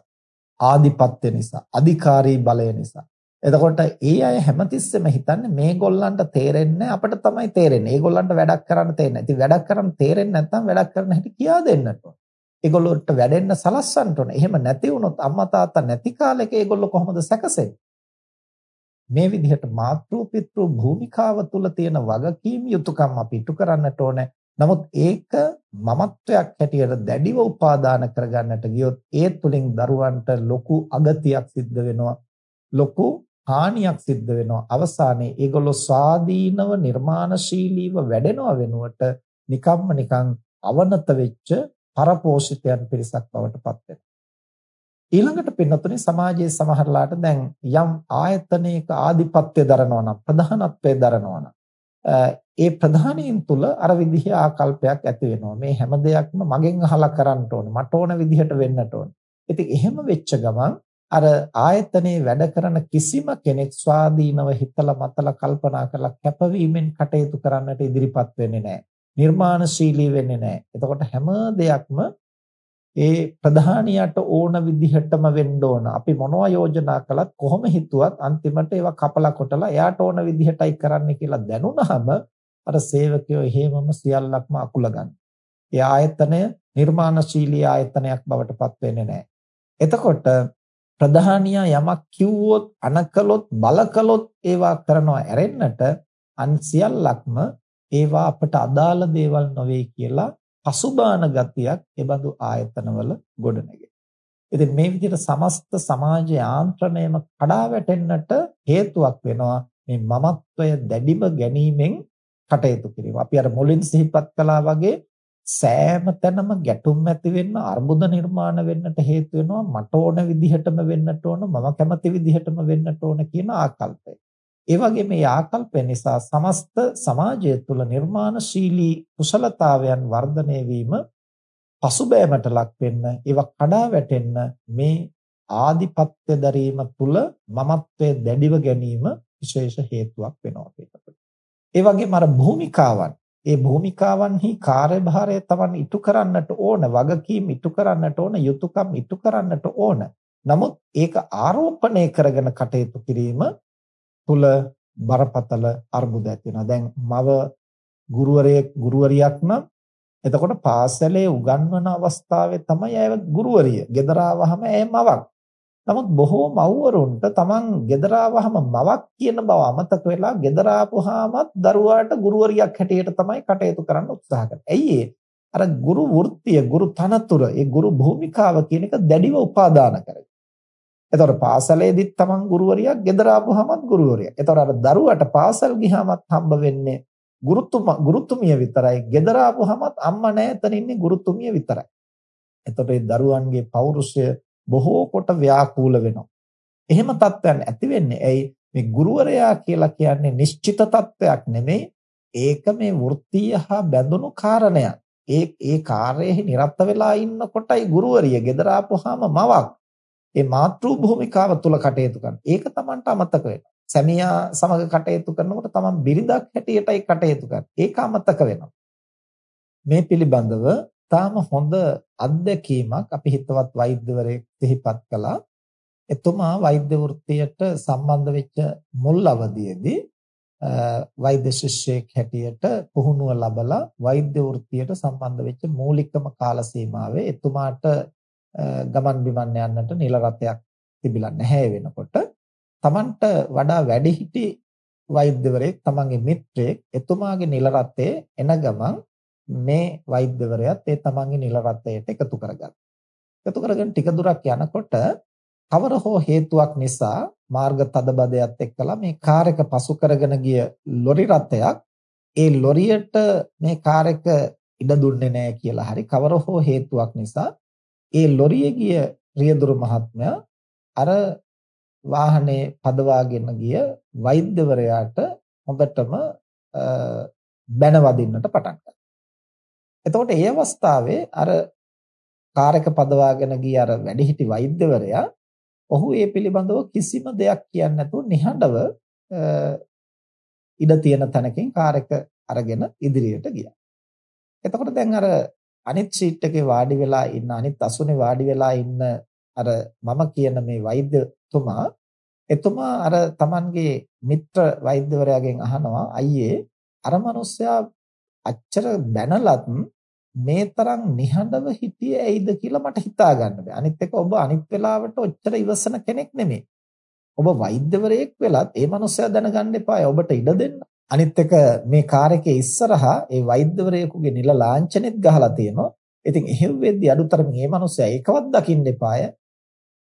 ආධිපත්‍ය නිසා අධිකාරී බලය නිසා එතකොට ඒ අය හැමතිස්සෙම හිතන්නේ මේගොල්ලන්ට තේරෙන්නේ අපිට තමයි තේරෙන්නේ. ඒගොල්ලන්ට වැඩක් කරන්න තේරෙන්නේ. ඉතින් වැඩක් කරන්න තේරෙන්නේ නැත්නම් වැඩක් කරන්න හැටි කියා දෙන්නට ඕන. ඒගොල්ලොන්ට වැඩෙන්න සලස්සන්න ඕන. එහෙම නැති වුණොත් අම්මා තාත්තා නැති කාලෙක ඒගොල්ලෝ කොහොමද සැකසෙන්නේ? මේ විදිහට මාතෘ පිතෘ භූමිකාව තුල තියෙන වගකීම් යුතුයකම් අපි ඉටු කරන්නට ඕනේ. නමුත් ඒක මමත්වයක් හැටියට දැඩිව උපාදාන කරගන්නට ගියොත් ඒ තුලින් දරුවන්ට ලොකු අගතියක් සිද්ධ වෙනවා. ලොකු හානියක් සිද්ධ වෙනවා. අවසානයේ ඒගොල්ලෝ ස්වාධීනව නිර්මාණශීලීව වැඩෙනව වෙනුවට නිකම්ම නිකං අවනත වෙච්ච පරපෝෂිතයන් පිරිසක් බවට පත් වෙනවා. ඊළඟට පින්නතුනේ සමාජයේ සමහරලාට දැන් යම් ආයතනයක ආධිපත්‍ය දරනවා නම් ප්‍රධානත්වයේ දරනවා නම් ඒ ප්‍රධානීන් තුල අර විදිහේ ආකල්පයක් ඇති වෙනවා මේ හැම දෙයක්ම මගෙන් අහලා කරන්න ඕනේ මට ඕන විදිහට වෙන්නට ඕනේ ඉතින් එහෙම වෙච්ච ගමන් අර ආයතනයේ වැඩ කරන කිසිම කෙනෙක් ස්වාධීනව හිතලා මතලා කල්පනා කරලා කැපවීමෙන් කටයුතු කරන්නට ඉදිරිපත් වෙන්නේ නැහැ. නිර්මාණශීලී වෙන්නේ නැහැ. එතකොට හැම දෙයක්ම ඒ ප්‍රධානියට ඕන විදිහටම වෙන්න ඕන. අපි මොනවා යෝජනා කළත් කොහොම හිතුවත් අන්තිමට ඒවා කපලා කොටලා එයාට ඕන විදිහටයි කරන්න කියලා දැනුණාම අර සේවකයෝ එහෙමම සියල්ලක්ම අකුල ගන්න. ඒ ආයතනය නිර්මාණශීලී ආයතනයක් බවට පත් වෙන්නේ නැහැ. එතකොට ප්‍රධානියා යමක් කිව්වොත් අනකලොත් බලකලොත් ඒවා කරනවා ඇරෙන්නට අන් සියල්ලක්ම ඒවා අපට අදාළ දේවල් නොවේ කියලා පසුබාන ගතියක් ඒබඳු ආයතනවල ගොඩනැගේ. ඉතින් මේ විදිහට සමස්ත සමාජ යාන්ත්‍රණයම කඩා වැටෙන්නට හේතුවක් වෙනවා මේ මමත්වය දැඩිව ගැනීමෙන් කටයුතු කිරීම. අපි අර මුලින් සිහිපත් කළා වගේ සෑම තැනම ගැටුම් ඇති වෙන්න අර්බුද නිර්මාණ වෙන්නට හේතු වෙනවා මට ඕන විදිහටම වෙන්නට ඕන මම කැමති විදිහටම වෙන්නට ඕන කියන ආකල්පය. ඒ වගේ මේ ආකල්පය නිසා සමස්ත සමාජය තුළ නිර්මාණශීලී කුසලතාවයන් වර්ධනය වීම පසුබෑමට ලක් වෙන්න ඒවා කඩා වැටෙන්න මේ ආධිපත්‍ය දරීම තුළ මමත්වයේ දැඩිව ගැනීම විශේෂ හේතුවක් වෙනවා අපිට. ඒ වගේම අර භූමිකාවන් ඒ භූමිකාවන්හි කාර්යභාරය Taman ඉටු කරන්නට ඕන වගකීම් ඉටු කරන්නට ඕන යුතුයකම් ඉටු කරන්නට ඕන නමුත් ඒක ආරෝපණය කරගෙන කටයුතු කිරීම තුල බරපතල අර්බුද ඇති වෙනවා දැන් මව ගුරුවරයෙක් ගුරුවරියක් නම් එතකොට පාසලේ උගන්වන අවස්ථාවේ තමයි ඇය ගුරුවරිය. ගෙදර ආවහම ඇය මවක්. නමුත් බොහෝ මව්වරුන්ට තමන් ගෙදර ආවහම මවක් කියන බව අමතක වෙලා ගෙදර ආපුවාමත් දරුවාට ගුරුවරියක් හැටියට තමයි කටයුතු කරන්න උත්සාහ කරන්නේ. ඇයි අර ගුරු වෘත්තිය, ගුරු තනතුර, ඒ ගුරු භූමිකාව කියන එක දැඩිව උපාදාන කරගෙන. එතකොට පාසලේදීත් තමන් ගුරුවරියක්, ගෙදර ආපුවාමත් ගුරුවරියක්. එතකොට අර දරුවාට පාසල් ගියාමත් හම්බ වෙන්නේ ගුරුතුමා ගුරුතුමිය විතරයි. ගෙදර ආපුවාමත් අම්මා නැහැ එතන ඉන්නේ ගුරුතුමිය විතරයි. එතකොට ඒ දරුවන්ගේ පෞරුෂය බොහෝ කොට ව්‍යාකූල වෙනවා. එහෙම තත්ත්වයන් ඇති වෙන්නේ ඇයි මේ ගුරුවරයා කියලා කියන්නේ නිශ්චිත තත්ත්වයක් නෙමෙයි. ඒක මේ වෘත්තීය හා බැඳුණු කාරණයක්. ඒ ඒ කාර්යයේ නිරත වෙලා ඉන්නකොටයි ගුරුවරිය ගෙදර ආපුවාම මවක්. ඒ මාතෘ භූමිකාව තුල කටයුතු කරන. ඒක Tamanට අමතක වෙනවා. සැමියා සමග කටයුතු කරනකොට Taman බිරිඳක් හැටියටයි කටයුතු කරන්නේ. ඒක අමතක වෙනවා. මේ පිළිබඳව තාම හොඳ අත්දැකීමක් අපි හිතවත් වෛද්‍යවරයෙක් සිහිපත් කළා. එතුමා වෛද්‍ය වෘත්තියට සම්බන්ධ වෙච්ච මුල් අවදියේදී වෛද්‍ය ශිෂ්‍යයෙක් හැටියට පුහුණුව ලබලා වෛද්‍ය වෘත්තියට සම්බන්ධ වෙච්ච මූලිකම කාල සීමාවේ එතුමාට ගමන් බිමන් යන්නට නිල රථයක් තිබිලා නැහැ වෙනකොට Tamanට වඩා වැඩිහිටි වෛද්‍යවරයෙක් තමන්ගේ මිත්‍රයෙක් එතුමාගේ නිල රථයේ එන ගමන් මේ වෛද්‍යවරයාත් ඒ තමන්ගේ නිල රථයට එකතු කරගත්තා. එකතු කරගෙන ටික දුරක් යනකොට කවර හෝ හේතුවක් නිසා මාර්ග තදබදයක් එක්කලා මේ කාර් එක පසු කරගෙන ගිය ලොරි රථයක් ඒ ලොරියට මේ කාර් එක ඉඩ දුන්නේ නැහැ කියලා හරි කවර හෝ හේතුවක් නිසා ඒ ලොරියේ ගිය රියදුරු මහත්මයා අර වාහනේ පදවාගෙන ගිය වෛද්‍යවරයාට හොඳටම බැන වදින්නට පටන් ගත්තා. එතකොට ඒ අවස්ථාවේ අර කාර් එක පදවාගෙන ගිය අර වැඩිහිටි වෛද්‍යවරයා ඔහු ඒ පිළිබඳව කිසිම දෙයක් කියන්නේ නැතුව නිහඬව ඉඩ තියෙන තැනකින් කාර් එක අරගෙන ඉදිරියට ගියා. එතකොට දැන් අර අනිත් සීට් එකේ වාඩි වෙලා ඉන්න අනිත් අසුනේ වාඩි වෙලා ඉන්න අර මම කියන මේ වෛද්‍යතුමා එතුමා අර Tamanගේ මිත්‍ර වෛද්‍යවරයාගෙන් අහනවා අයියේ අර මිනිස්සයා අච්චර බැනලත් මේ තරම් නිහඬව හිටියේ ඇයිද කියලා මට හිතා ගන්න බෑ. අනිත් එක ඔබ අනිත් වෙලාවට ඔච්චර ඉවසන කෙනෙක් නෙමෙයි. ඔබ වෛද්‍යවරයෙක් වෙලත් ඒ මනුස්සයා දැනගන්න එපා ඔබට ඉඩ දෙන්න. අනිත් එක මේ කාර් එකේ ඉස්සරහා ඒ වෛද්‍යවරයෙකුගේ නිල ලාංඡනෙත් ගහලා තියෙනවා. ඉතින් එහෙම වෙද්දි අඩුතරමින් මේ මනුස්සයා ඒකවත් දකින්න එපාය.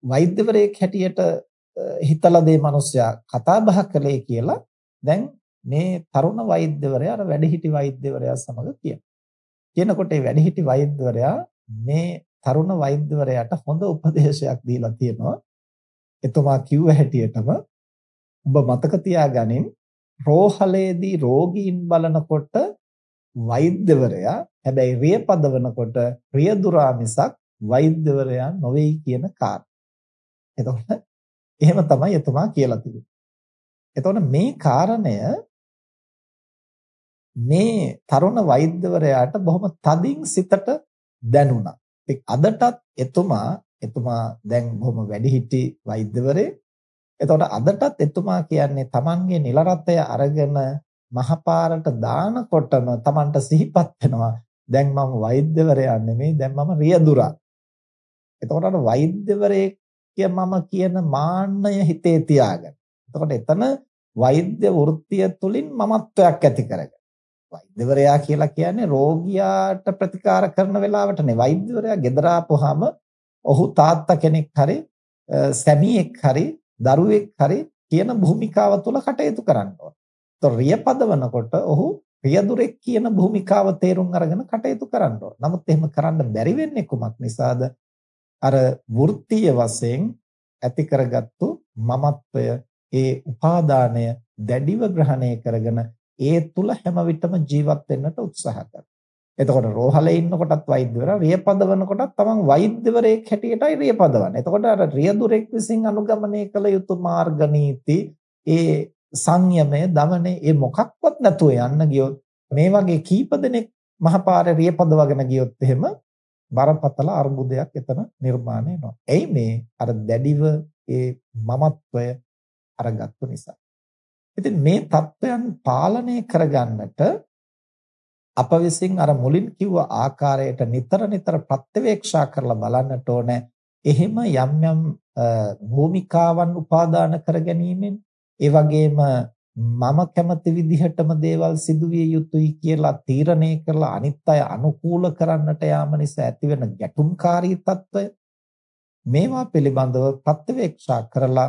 වෛද්‍යවරයෙක් හැටියට හිතලා දේ මනුස්සයා කතා බහ කළේ කියලා දැන් මේ තරුණ වෛද්‍යවරයා අර වැඩිහිටි වෛද්‍යවරයා සමග කියනවා. කියනකොට ඒ වැඩිහිටි වෛද්‍යවරයා මේ තරුණ වෛද්‍යවරයාට හොඳ උපදේශයක් දීලා තියෙනවා. එතුමා කිව්ව හැටියටම ඔබ මතක තියාගනින් රෝහලේදී රෝගීන් බලනකොට වෛද්‍යවරයා හැබැයි රිය පදවනකොට රියදුරා මිසක් වෛද්‍යවරයා නොවේයි කියන කාරණා. එතකොට එහෙම තමයි එතුමා කියලා තිබුණේ. එතකොට මේ කාරණය මේ තරුණ වෛද්‍යවරයාට බොහොම තදින් සිතට දැනුණා. ඉතින් අදටත් එතුමා එතුමා දැන් බොහොම වැඩිහිටි වෛද්‍යවරයෙක්. එතකොට අදටත් එතුමා කියන්නේ Tamanගේ නිල රතය අරගෙන මහපාරට දානකොටම Tamanට සිහිපත් වෙනවා. දැන් මම වෛද්‍යවරයා නෙමෙයි දැන් මම රියදුරා. එතකොට අර වෛද්‍යවරයෙක් මම කියන මාන්නය හිතේ තියාගන්න. එතකොට එතන වෛද්‍ය වෘත්තිය තුලින් මමත්වයක් ඇති කරගන්න. වෛද්‍යවරයා කියලා කියන්නේ රෝගියාට ප්‍රතිකාර කරන වෙලාවට නේ වෛද්‍යවරයා ගෙදර ආපුවාම ඔහු තාත්තා කෙනෙක් හරි සැමියෙක් හරි දරුවෙක් හරි කියන භූමිකාව තුල කටයුතු කරන්න ඕන. ඒතොර රිය පදවනකොට ඔහු රියදුරෙක් කියන භූමිකාව තේරුම් අරගෙන කටයුතු කරන්න ඕන. නමුත් එහෙම කරන්න බැරි වෙන්නේ කුමක් නිසාද? අර වෘත්තීය වශයෙන් ඇති කරගත්තු මමත්වය ඒ උපාදානය දැඩිව ග්‍රහණය කරගෙන ඒ තුල හැම විටම ජීවත් වෙන්නට උත්සාහ කරනවා. එතකොට රෝහලේ ඉන්නකොටත් වෛද්‍යවරයා රියපදවනකොටත් තමන් වෛද්‍යවරයෙක් හැටියටයි රියපදවන්නේ. එතකොට අර රියදුරෙක් විසින් අනුගමනය කළ යුතු මාර්ග නීති ඒ සංයමය දමනේ ඒ මොකක්වත් නැතුව යන්න ගියොත් මේ වගේ කීප දෙනෙක් මහපාරේ රියපදවගෙන ගියොත් එහෙම බරපතල අර්බුදයක් එතන නිර්මාණය වෙනවා. එයි මේ අර දැඩිව ඒ මමත්වය අරගත්තු නිසා. ඉතින් මේ தත්වයන් පාලනය කරගන්නට අප විසින් අර මුලින් කිව්ව ආකාරයට නිතර නිතර ප්‍රත්‍යවේක්ෂා කරලා බලන්නට ඕනේ. එහෙම යම් යම් භූමිකාවන් උපාදාන කරගැනීමෙන් ඒ වගේම මම කැමති විදිහටම දේවල් සිදුවිය යුතුයි කියලා තීරණය කරලා අනිත් අය අනුකූල කරන්නට යාම නිසා ඇතිවන ගැටුම්කාරී తত্ত্বය මේවා පිළිබඳව ප්‍රත්‍යවේක්ෂා කරලා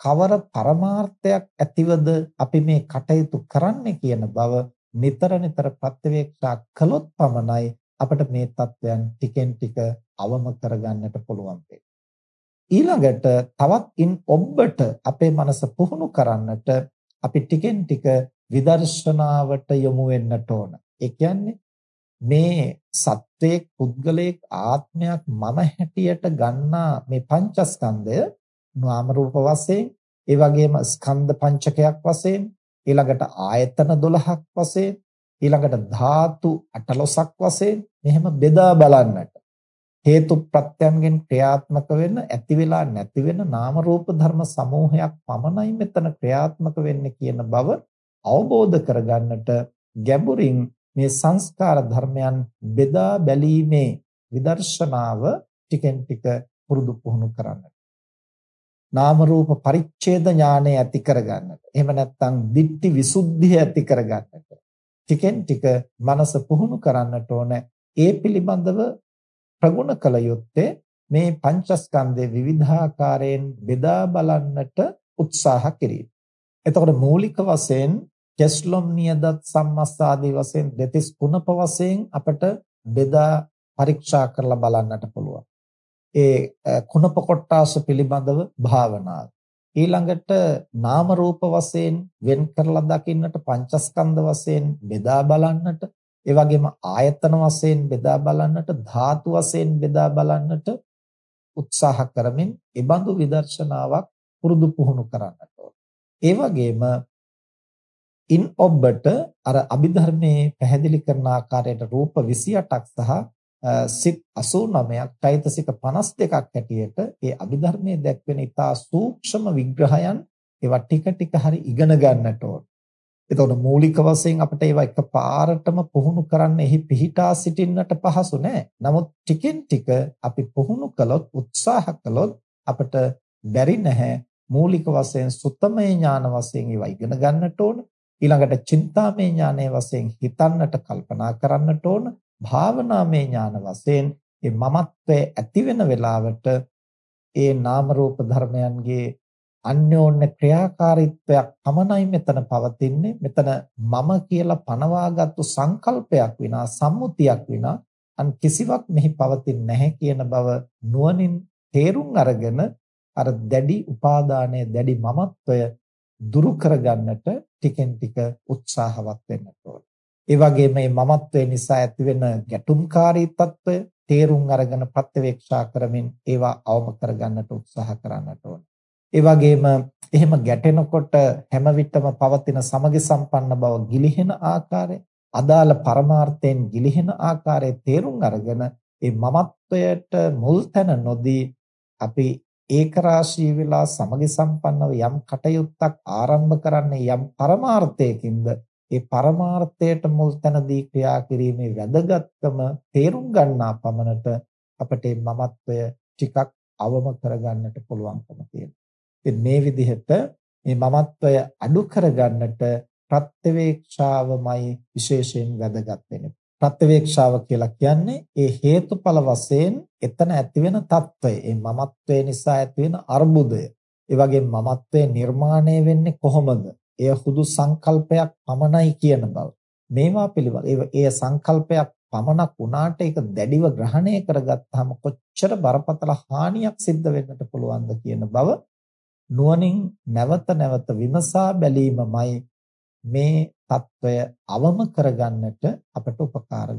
කවර පරමාර්ථයක් ඇතිවද අපි මේ කටයුතු කරන්නේ කියන බව නිතර නිතර ප්‍රත්‍යවේක්ෂා කළොත් පමණයි අපිට මේ தත්වයන් ටිකෙන් ටික අවම කරගන්නට පුළුවන් ඊළඟට තවත් ඉන් ඔබට අපේ මනස පුහුණු කරන්නට අපි ටිකෙන් ටික විදර්ශනාවට යොමු වෙන්නට ඕන. ඒ කියන්නේ මේ සත්වයේ පුද්ගලයක ආත්මයක් මම හැටියට ගන්නා මේ පංචස්කන්ධය නාම රූප වශයෙන් ඒ වගේම ස්කන්ධ පංචකයක් වශයෙන් ඊළඟට ආයතන 12ක් වශයෙන් ඊළඟට ධාතු 18ක් වශයෙන් මෙහෙම බෙදා බලන්නට. හේතු ප්‍රත්‍යයන්ගෙන් ක්‍රියාත්මක වෙන්න ඇති වෙලා නැති වෙන නාම රූප ධර්ම සමූහයක් පමණයි මෙතන ක්‍රියාත්මක වෙන්නේ කියන බව අවබෝධ කරගන්නට ගැඹුරින් මේ සංස්කාර ධර්මයන් බෙදා බැලීමේ විදර්ශනාව ටිකෙන් ටික පුරුදු පුහුණු කරන්නට. නාම රූප පරිච්ඡේද ඥානය ඇති කරගන්නට. එහෙම නැත්නම් දිට්ඨි විසුද්ධිය ඇති කරගන්නට. ටිකෙන් ටික මනස පුහුණු කරන්නට ඕන. ඒ පිළිබඳව ප්‍රගුණ කළ යුත්තේ මේ පංචස්කන්ධයේ විවිධාකාරයෙන් බෙදා බලන්නට උත්සාහ කිරීම. එතකොට මූලික වශයෙන් කෙස්ලොම් නියදත් සම්මස්තාදී වශයෙන් දෙතිස් කුණප වශයෙන් අපට බෙදා පරීක්ෂා කරලා බලන්නට පුළුවන්. ඒ කුණප කොටාස පිළිබඳව භාවනාව. ඊළඟට නාම රූප වශයෙන් වෙන් කරලා දකින්නට පංචස්කන්ධ වශයෙන් බෙදා බලන්නට ඒ වගේම ආයතන වශයෙන් බෙදා බලන්නට ධාතු වශයෙන් බෙදා බලන්නට උත්සාහ කරමින් ඒ බඳු විදර්ශනාවක් පුරුදු පුහුණු කරන්නට ඕන. ඒ වගේම ඉන් ඔබට අර අභිධර්මයේ පැහැදිලි කරන ආකාරයට රූප 28ක් සහ සිත් 89ක් චෛතසික 52ක් හැටියට ඒ අභිධර්මයේ දැක්වෙන ඊතා සූක්ෂම විග්‍රහයන් ඒවා ටික ටික හරි ඉගෙන ගන්නට ඕන. එතකොට මූලික වශයෙන් අපිට ඒවා එකපාරටම පුහුණු කරන්න එහි පිහිටා සිටින්නට පහසු නෑ. නමුත් ටිකෙන් ටික අපි පුහුණු කළොත් උත්සාහ කළොත් අපිට බැරි නැහැ මූලික වශයෙන් සුත්තමේ ඥාන වශයෙන් ඒවා ඉගෙන ගන්නට ඕන. ඊළඟට චින්තාමේ ඥානයේ වශයෙන් හිතන්නට කල්පනා කරන්නට ඕන. භාවනාමේ ඥාන වශයෙන් මේ මමත්වයේ ඇති වෙන වෙලාවට ඒ නාම රූප ධර්මයන්ගේ අන්‍යෝන්‍ය ක්‍රියාකාරීත්වයක් පමණයි මෙතන පවතින්නේ මෙතන මම කියලා පනවාගත්තු සංකල්පයක් විනා සම්මුතියක් විනා අන් කිසිවක් මෙහි පවතින්නේ නැහැ කියන බව නුවණින් තේරුම් අරගෙන අර දැඩි උපාදානය දැඩි මමත්වය දුරු කරගන්නට ටිකෙන් ටික උත්සාහවත් වෙන්න ඕනේ. ඒ වගේම මේ මමත්වය නිසා ඇතිවෙන ගැටුම්කාරී తত্ত্বය තේරුම් අරගෙන ප්‍රත්‍යවේක්ෂා කරමින් ඒවා අවම කරගන්නට උත්සාහ කරන්නට ඕන. ඒ වගේම එහෙම ගැටෙනකොට හැම විටම පවතින සමගි සම්පන්න බව ගිලිහෙන ආකාරය, අදාළ පරමාර්ථයෙන් ගිලිහෙන ආකාරය තේරුම් අරගෙන ඒ මමත්වයට මුල් තැන නොදී අපි ඒක රාශී වෙලා සමගි සම්පන්නව යම් කටයුත්තක් ආරම්භ කරන්නේ යම් පරමාර්ථයකින්ද ඒ පරමාර්ථයට මුල් තැන දී ක්‍රියා කිරීමේ වැදගත්කම තේරුම් ගන්නා පමණට අපට මමත්වය ටිකක් අවම කරගන්නට පුළුවන්කම තියෙනවා. මේ විදිහට මේ මමත්වය අඩු කරගන්නට ප්‍රත්‍යවේක්ෂාවමයි විශේෂයෙන් වැදගත් වෙන්නේ. ප්‍රත්‍යවේක්ෂාව කියලා කියන්නේ ඒ හේතුඵල වශයෙන් එතන ඇතිවෙන తত্ত্বය. ඒ මමත්වය නිසා ඇතිවෙන අර්බුදය. ඒ වගේම මමත්වය නිර්මාණය වෙන්නේ කොහොමද? එය හුදු සංකල්පයක් පමණයි කියන බව. මේවා පිළිබඳ ඒ සංකල්පයක් පමණක් වුණාට ඒක දැඩිව ග්‍රහණය කරගත්තාම කොච්චර බරපතල හානියක් සිද්ධ වෙන්නට පුළුවන්ද කියන බව නුවණින් නැවත නැවත විමසා බැලීමමයි මේ తত্ত্বය අවම කරගන්නට අපට උපකාර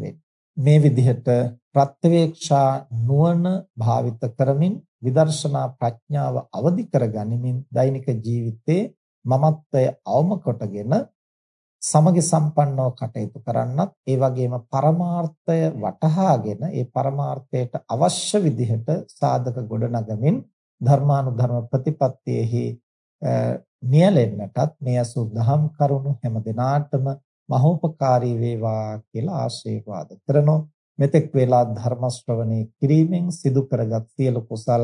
මේ විදිහට ප්‍රත්‍යවේක්ෂා නුවණ භාවිත කරමින් විදර්ශනා ප්‍රඥාව අවදි කරගනිමින් දෛනික ජීවිතේ මමත්වය අවම කොටගෙන සමගි සම්පන්නව කටයුතු කරන්නත් ඒ වගේම පරමාර්ථය වටහාගෙන ඒ පරමාර්ථයට අවශ්‍ය විදිහට සාධක ගොඩනගමින් ධර්මානුධර්ම ප්‍රතිපත්තියෙහි නියැලෙන්නටත් මේ අසුද්ධහම් කරුණු හැම දිනාටම මහෝපකාරී වේවා කියලා ආශිර්වාද කරනවා. මෙතෙක් වේලා ධර්ම ශ්‍රවණේ කිරීමෙන් සිදු කරගත් සියලු කුසල්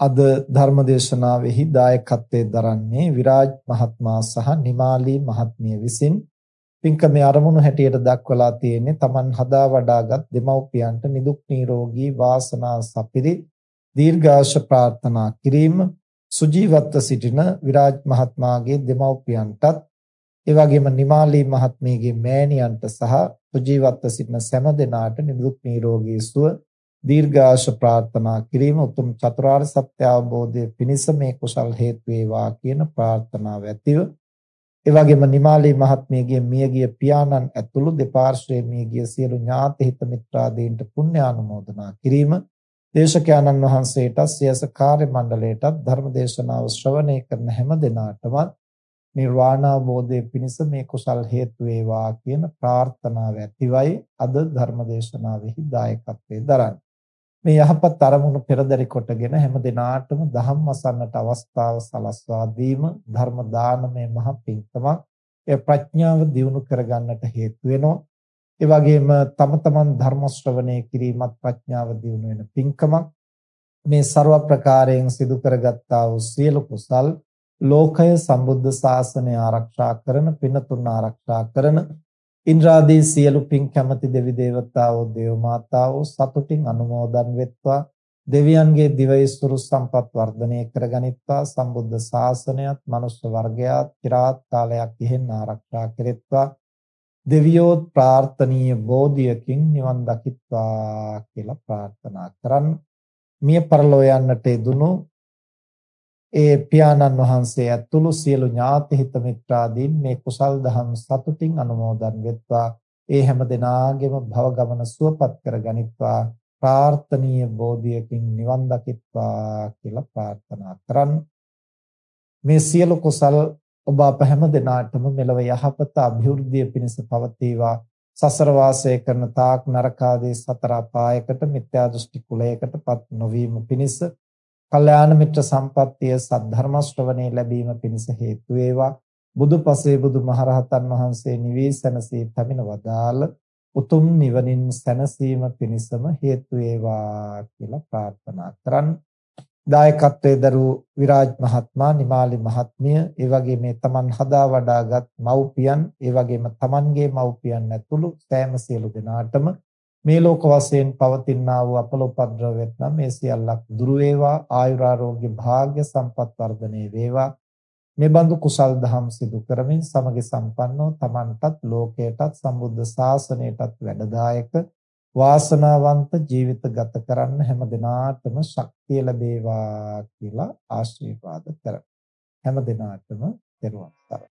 අද ධර්මදේශනාවෙහි දායකත්වයෙන් දරන්නේ විරාජ් මහත්මයා සහ නිමාලි මහත්මිය විසින් පින්කමේ අරමුණු හැටියට දක්වලා තියෙන්නේ Taman හදා වඩාගත් දෙමව්පියන්ට නිදුක් නිරෝගී වාසනා සපිරි දීර්ඝාෂ ප්‍රාර්ථනා කිරීම සුජීවත්ව සිටින විරාජ් මහත්මයාගේ දෙමව්පියන්ටත් ඒ වගේම නිමාලි මහත්මියගේ මෑණියන්ට සහ සුජීවත්ව සිටින සෑම දෙනාට නිදුක් නිරෝගී සුව දීර්ඝාෂ ප්‍රාර්ථනා කිරීම උතුම් චතුරාර්ය සත්‍ය අවබෝධයේ පිණිස මේ කුසල් හේතු වේවා කියන ප්‍රාර්ථනාව ඇතිව ඒ වගේම නිමාලී මහත්මියගේ මියගිය පියාණන් ඇතුළු දෙපාර්ශ්වයේ මියගිය සියලු ඥාති හිත මිත්‍රාදීන්ට පුණ්‍ය ආනුමෝදනා කිරීම දේශකයන්න් වහන්සේට සියස කාර්ය මණ්ඩලයටත් ධර්ම දේශනාව ශ්‍රවණය කරන හැම දිනාටම නිර්වාණ අවබෝධයේ පිණිස මේ කුසල් හේතු වේවා කියන ප්‍රාර්ථනාව ඇතිවයි අද ධර්ම දේශනාවෙහි දායකත්වයේ දරන්නේ. මේ යහපත් අරමුණු පෙරදරි කොටගෙන හැම දිනාටම ධම්ම අසන්නට අවස්ථාව සලස්වා දීම ධර්ම දානමය මහ පිංකමක් ඒ ප්‍රඥාව දියුණු කරගන්නට හේතු වෙනවා. ඒ වගේම තම තමන් ධර්ම ශ්‍රවණය කිරීමත් ප්‍රඥාව දියුණු වෙන පින්කමක්. මේ ਸਰව ප්‍රකාරයෙන් සිදු කරගත්තා වූ සියලු කුසල් ලෝකය සම්බුද්ධ ශාසනය ආරක්ෂා කරන පිනතුන් ආරක්ෂා කරන ඉන්ද්‍රාදී සියලු පින් කැමැති දෙවි දේවතාවෝ දේව මාතාවෝ සතුටින් අනුමෝදන් වෙත්වා. දෙවියන්ගේ දිවයිස්තුරු සම්පත් වර්ධනය කරගනිත්වා. සම්බුද්ධ ශාසනයත් මනුෂ්‍ය වර්ගයාත් চিරාත් කාලයක් ඉහෙන් ආරක්ෂා කෙරෙත්වා. දෙවියෝත් ප්‍රාර්ථනීය බෝධියකින් නිවන් දකිත්වා කියලා ප්‍රාර්ථනා කරන් මිය පරලෝ යන්නට යෙදුණු ඒ පියාණන් වහන්සේ ඇතුළු සියලු ඥාති හිත මිත්‍රාදීන් මේ කුසල් දහම් සතුටින් අනුමෝදන් වෙත්වා. ඒ හැම දිනාගෙම භව ගමන සුවපත් කර ගනිත්වා. ප්‍රාර්ථනීය බෝධියකින් නිවන් දකිත්වා කියලා ප්‍රාර්ථනා කරන් මේ සියලු කුසල් ඔබ අප හැම දිනාටම මෙලව යහපත અભිවෘද්ධිය පිණිස පවතිවා. සසර වාසය කරන තාක් නරකාදී සතර අපායකට මිත්‍යා දෘෂ්ටි කුලයකටපත් නොවීම පිණිස කල්යාණ මිත්‍ර සම්පත්තිය සද්ධර්ම ශ්‍රවණේ ලැබීම පිණිස හේතු වේවා. බුදුපසේ බුදුමහරහතන් වහන්සේ නිවී සැනසී පැමිණ වදාළ උතුම් නිවනින් සැනසීම පිණිසම හේතු වේවා කියලා ප්‍රාර්ථනා කරන් දායකත්වයේ දරු විරාජ් මහත්මයා නිමාලි මහත්මිය ඒ වගේ මේ තමන් හදා වඩාගත් මව්පියන් ඒ වගේම තමන්ගේ මව්පියන් ඇතුළු සෑම සියලු දෙනාටම මේ ලෝක වශයෙන් පවතිනා වූ අපල උපද්‍රව වෙත්නම් මේ සියල්ලක් දුරු වේවා ආයුරාෝග්‍ය භාග්‍ය සම්පත් වර්ධනයේ වේවා. මේ බඳු කුසල් දහම් සිදු කරමින් සමගි සම්පන්නව තමන්ටත් ලෝකයටත් සම්බුද්ධ ශාසනයටත් වැඩදායක වාසනාවන්ත ජීවිත ගත කරන්න හැම දිනාටම ශක්තිය ලැබේවා කියලා ආශිර්වාද කරමි. හැම දිනාටම දරුවන් සරණයි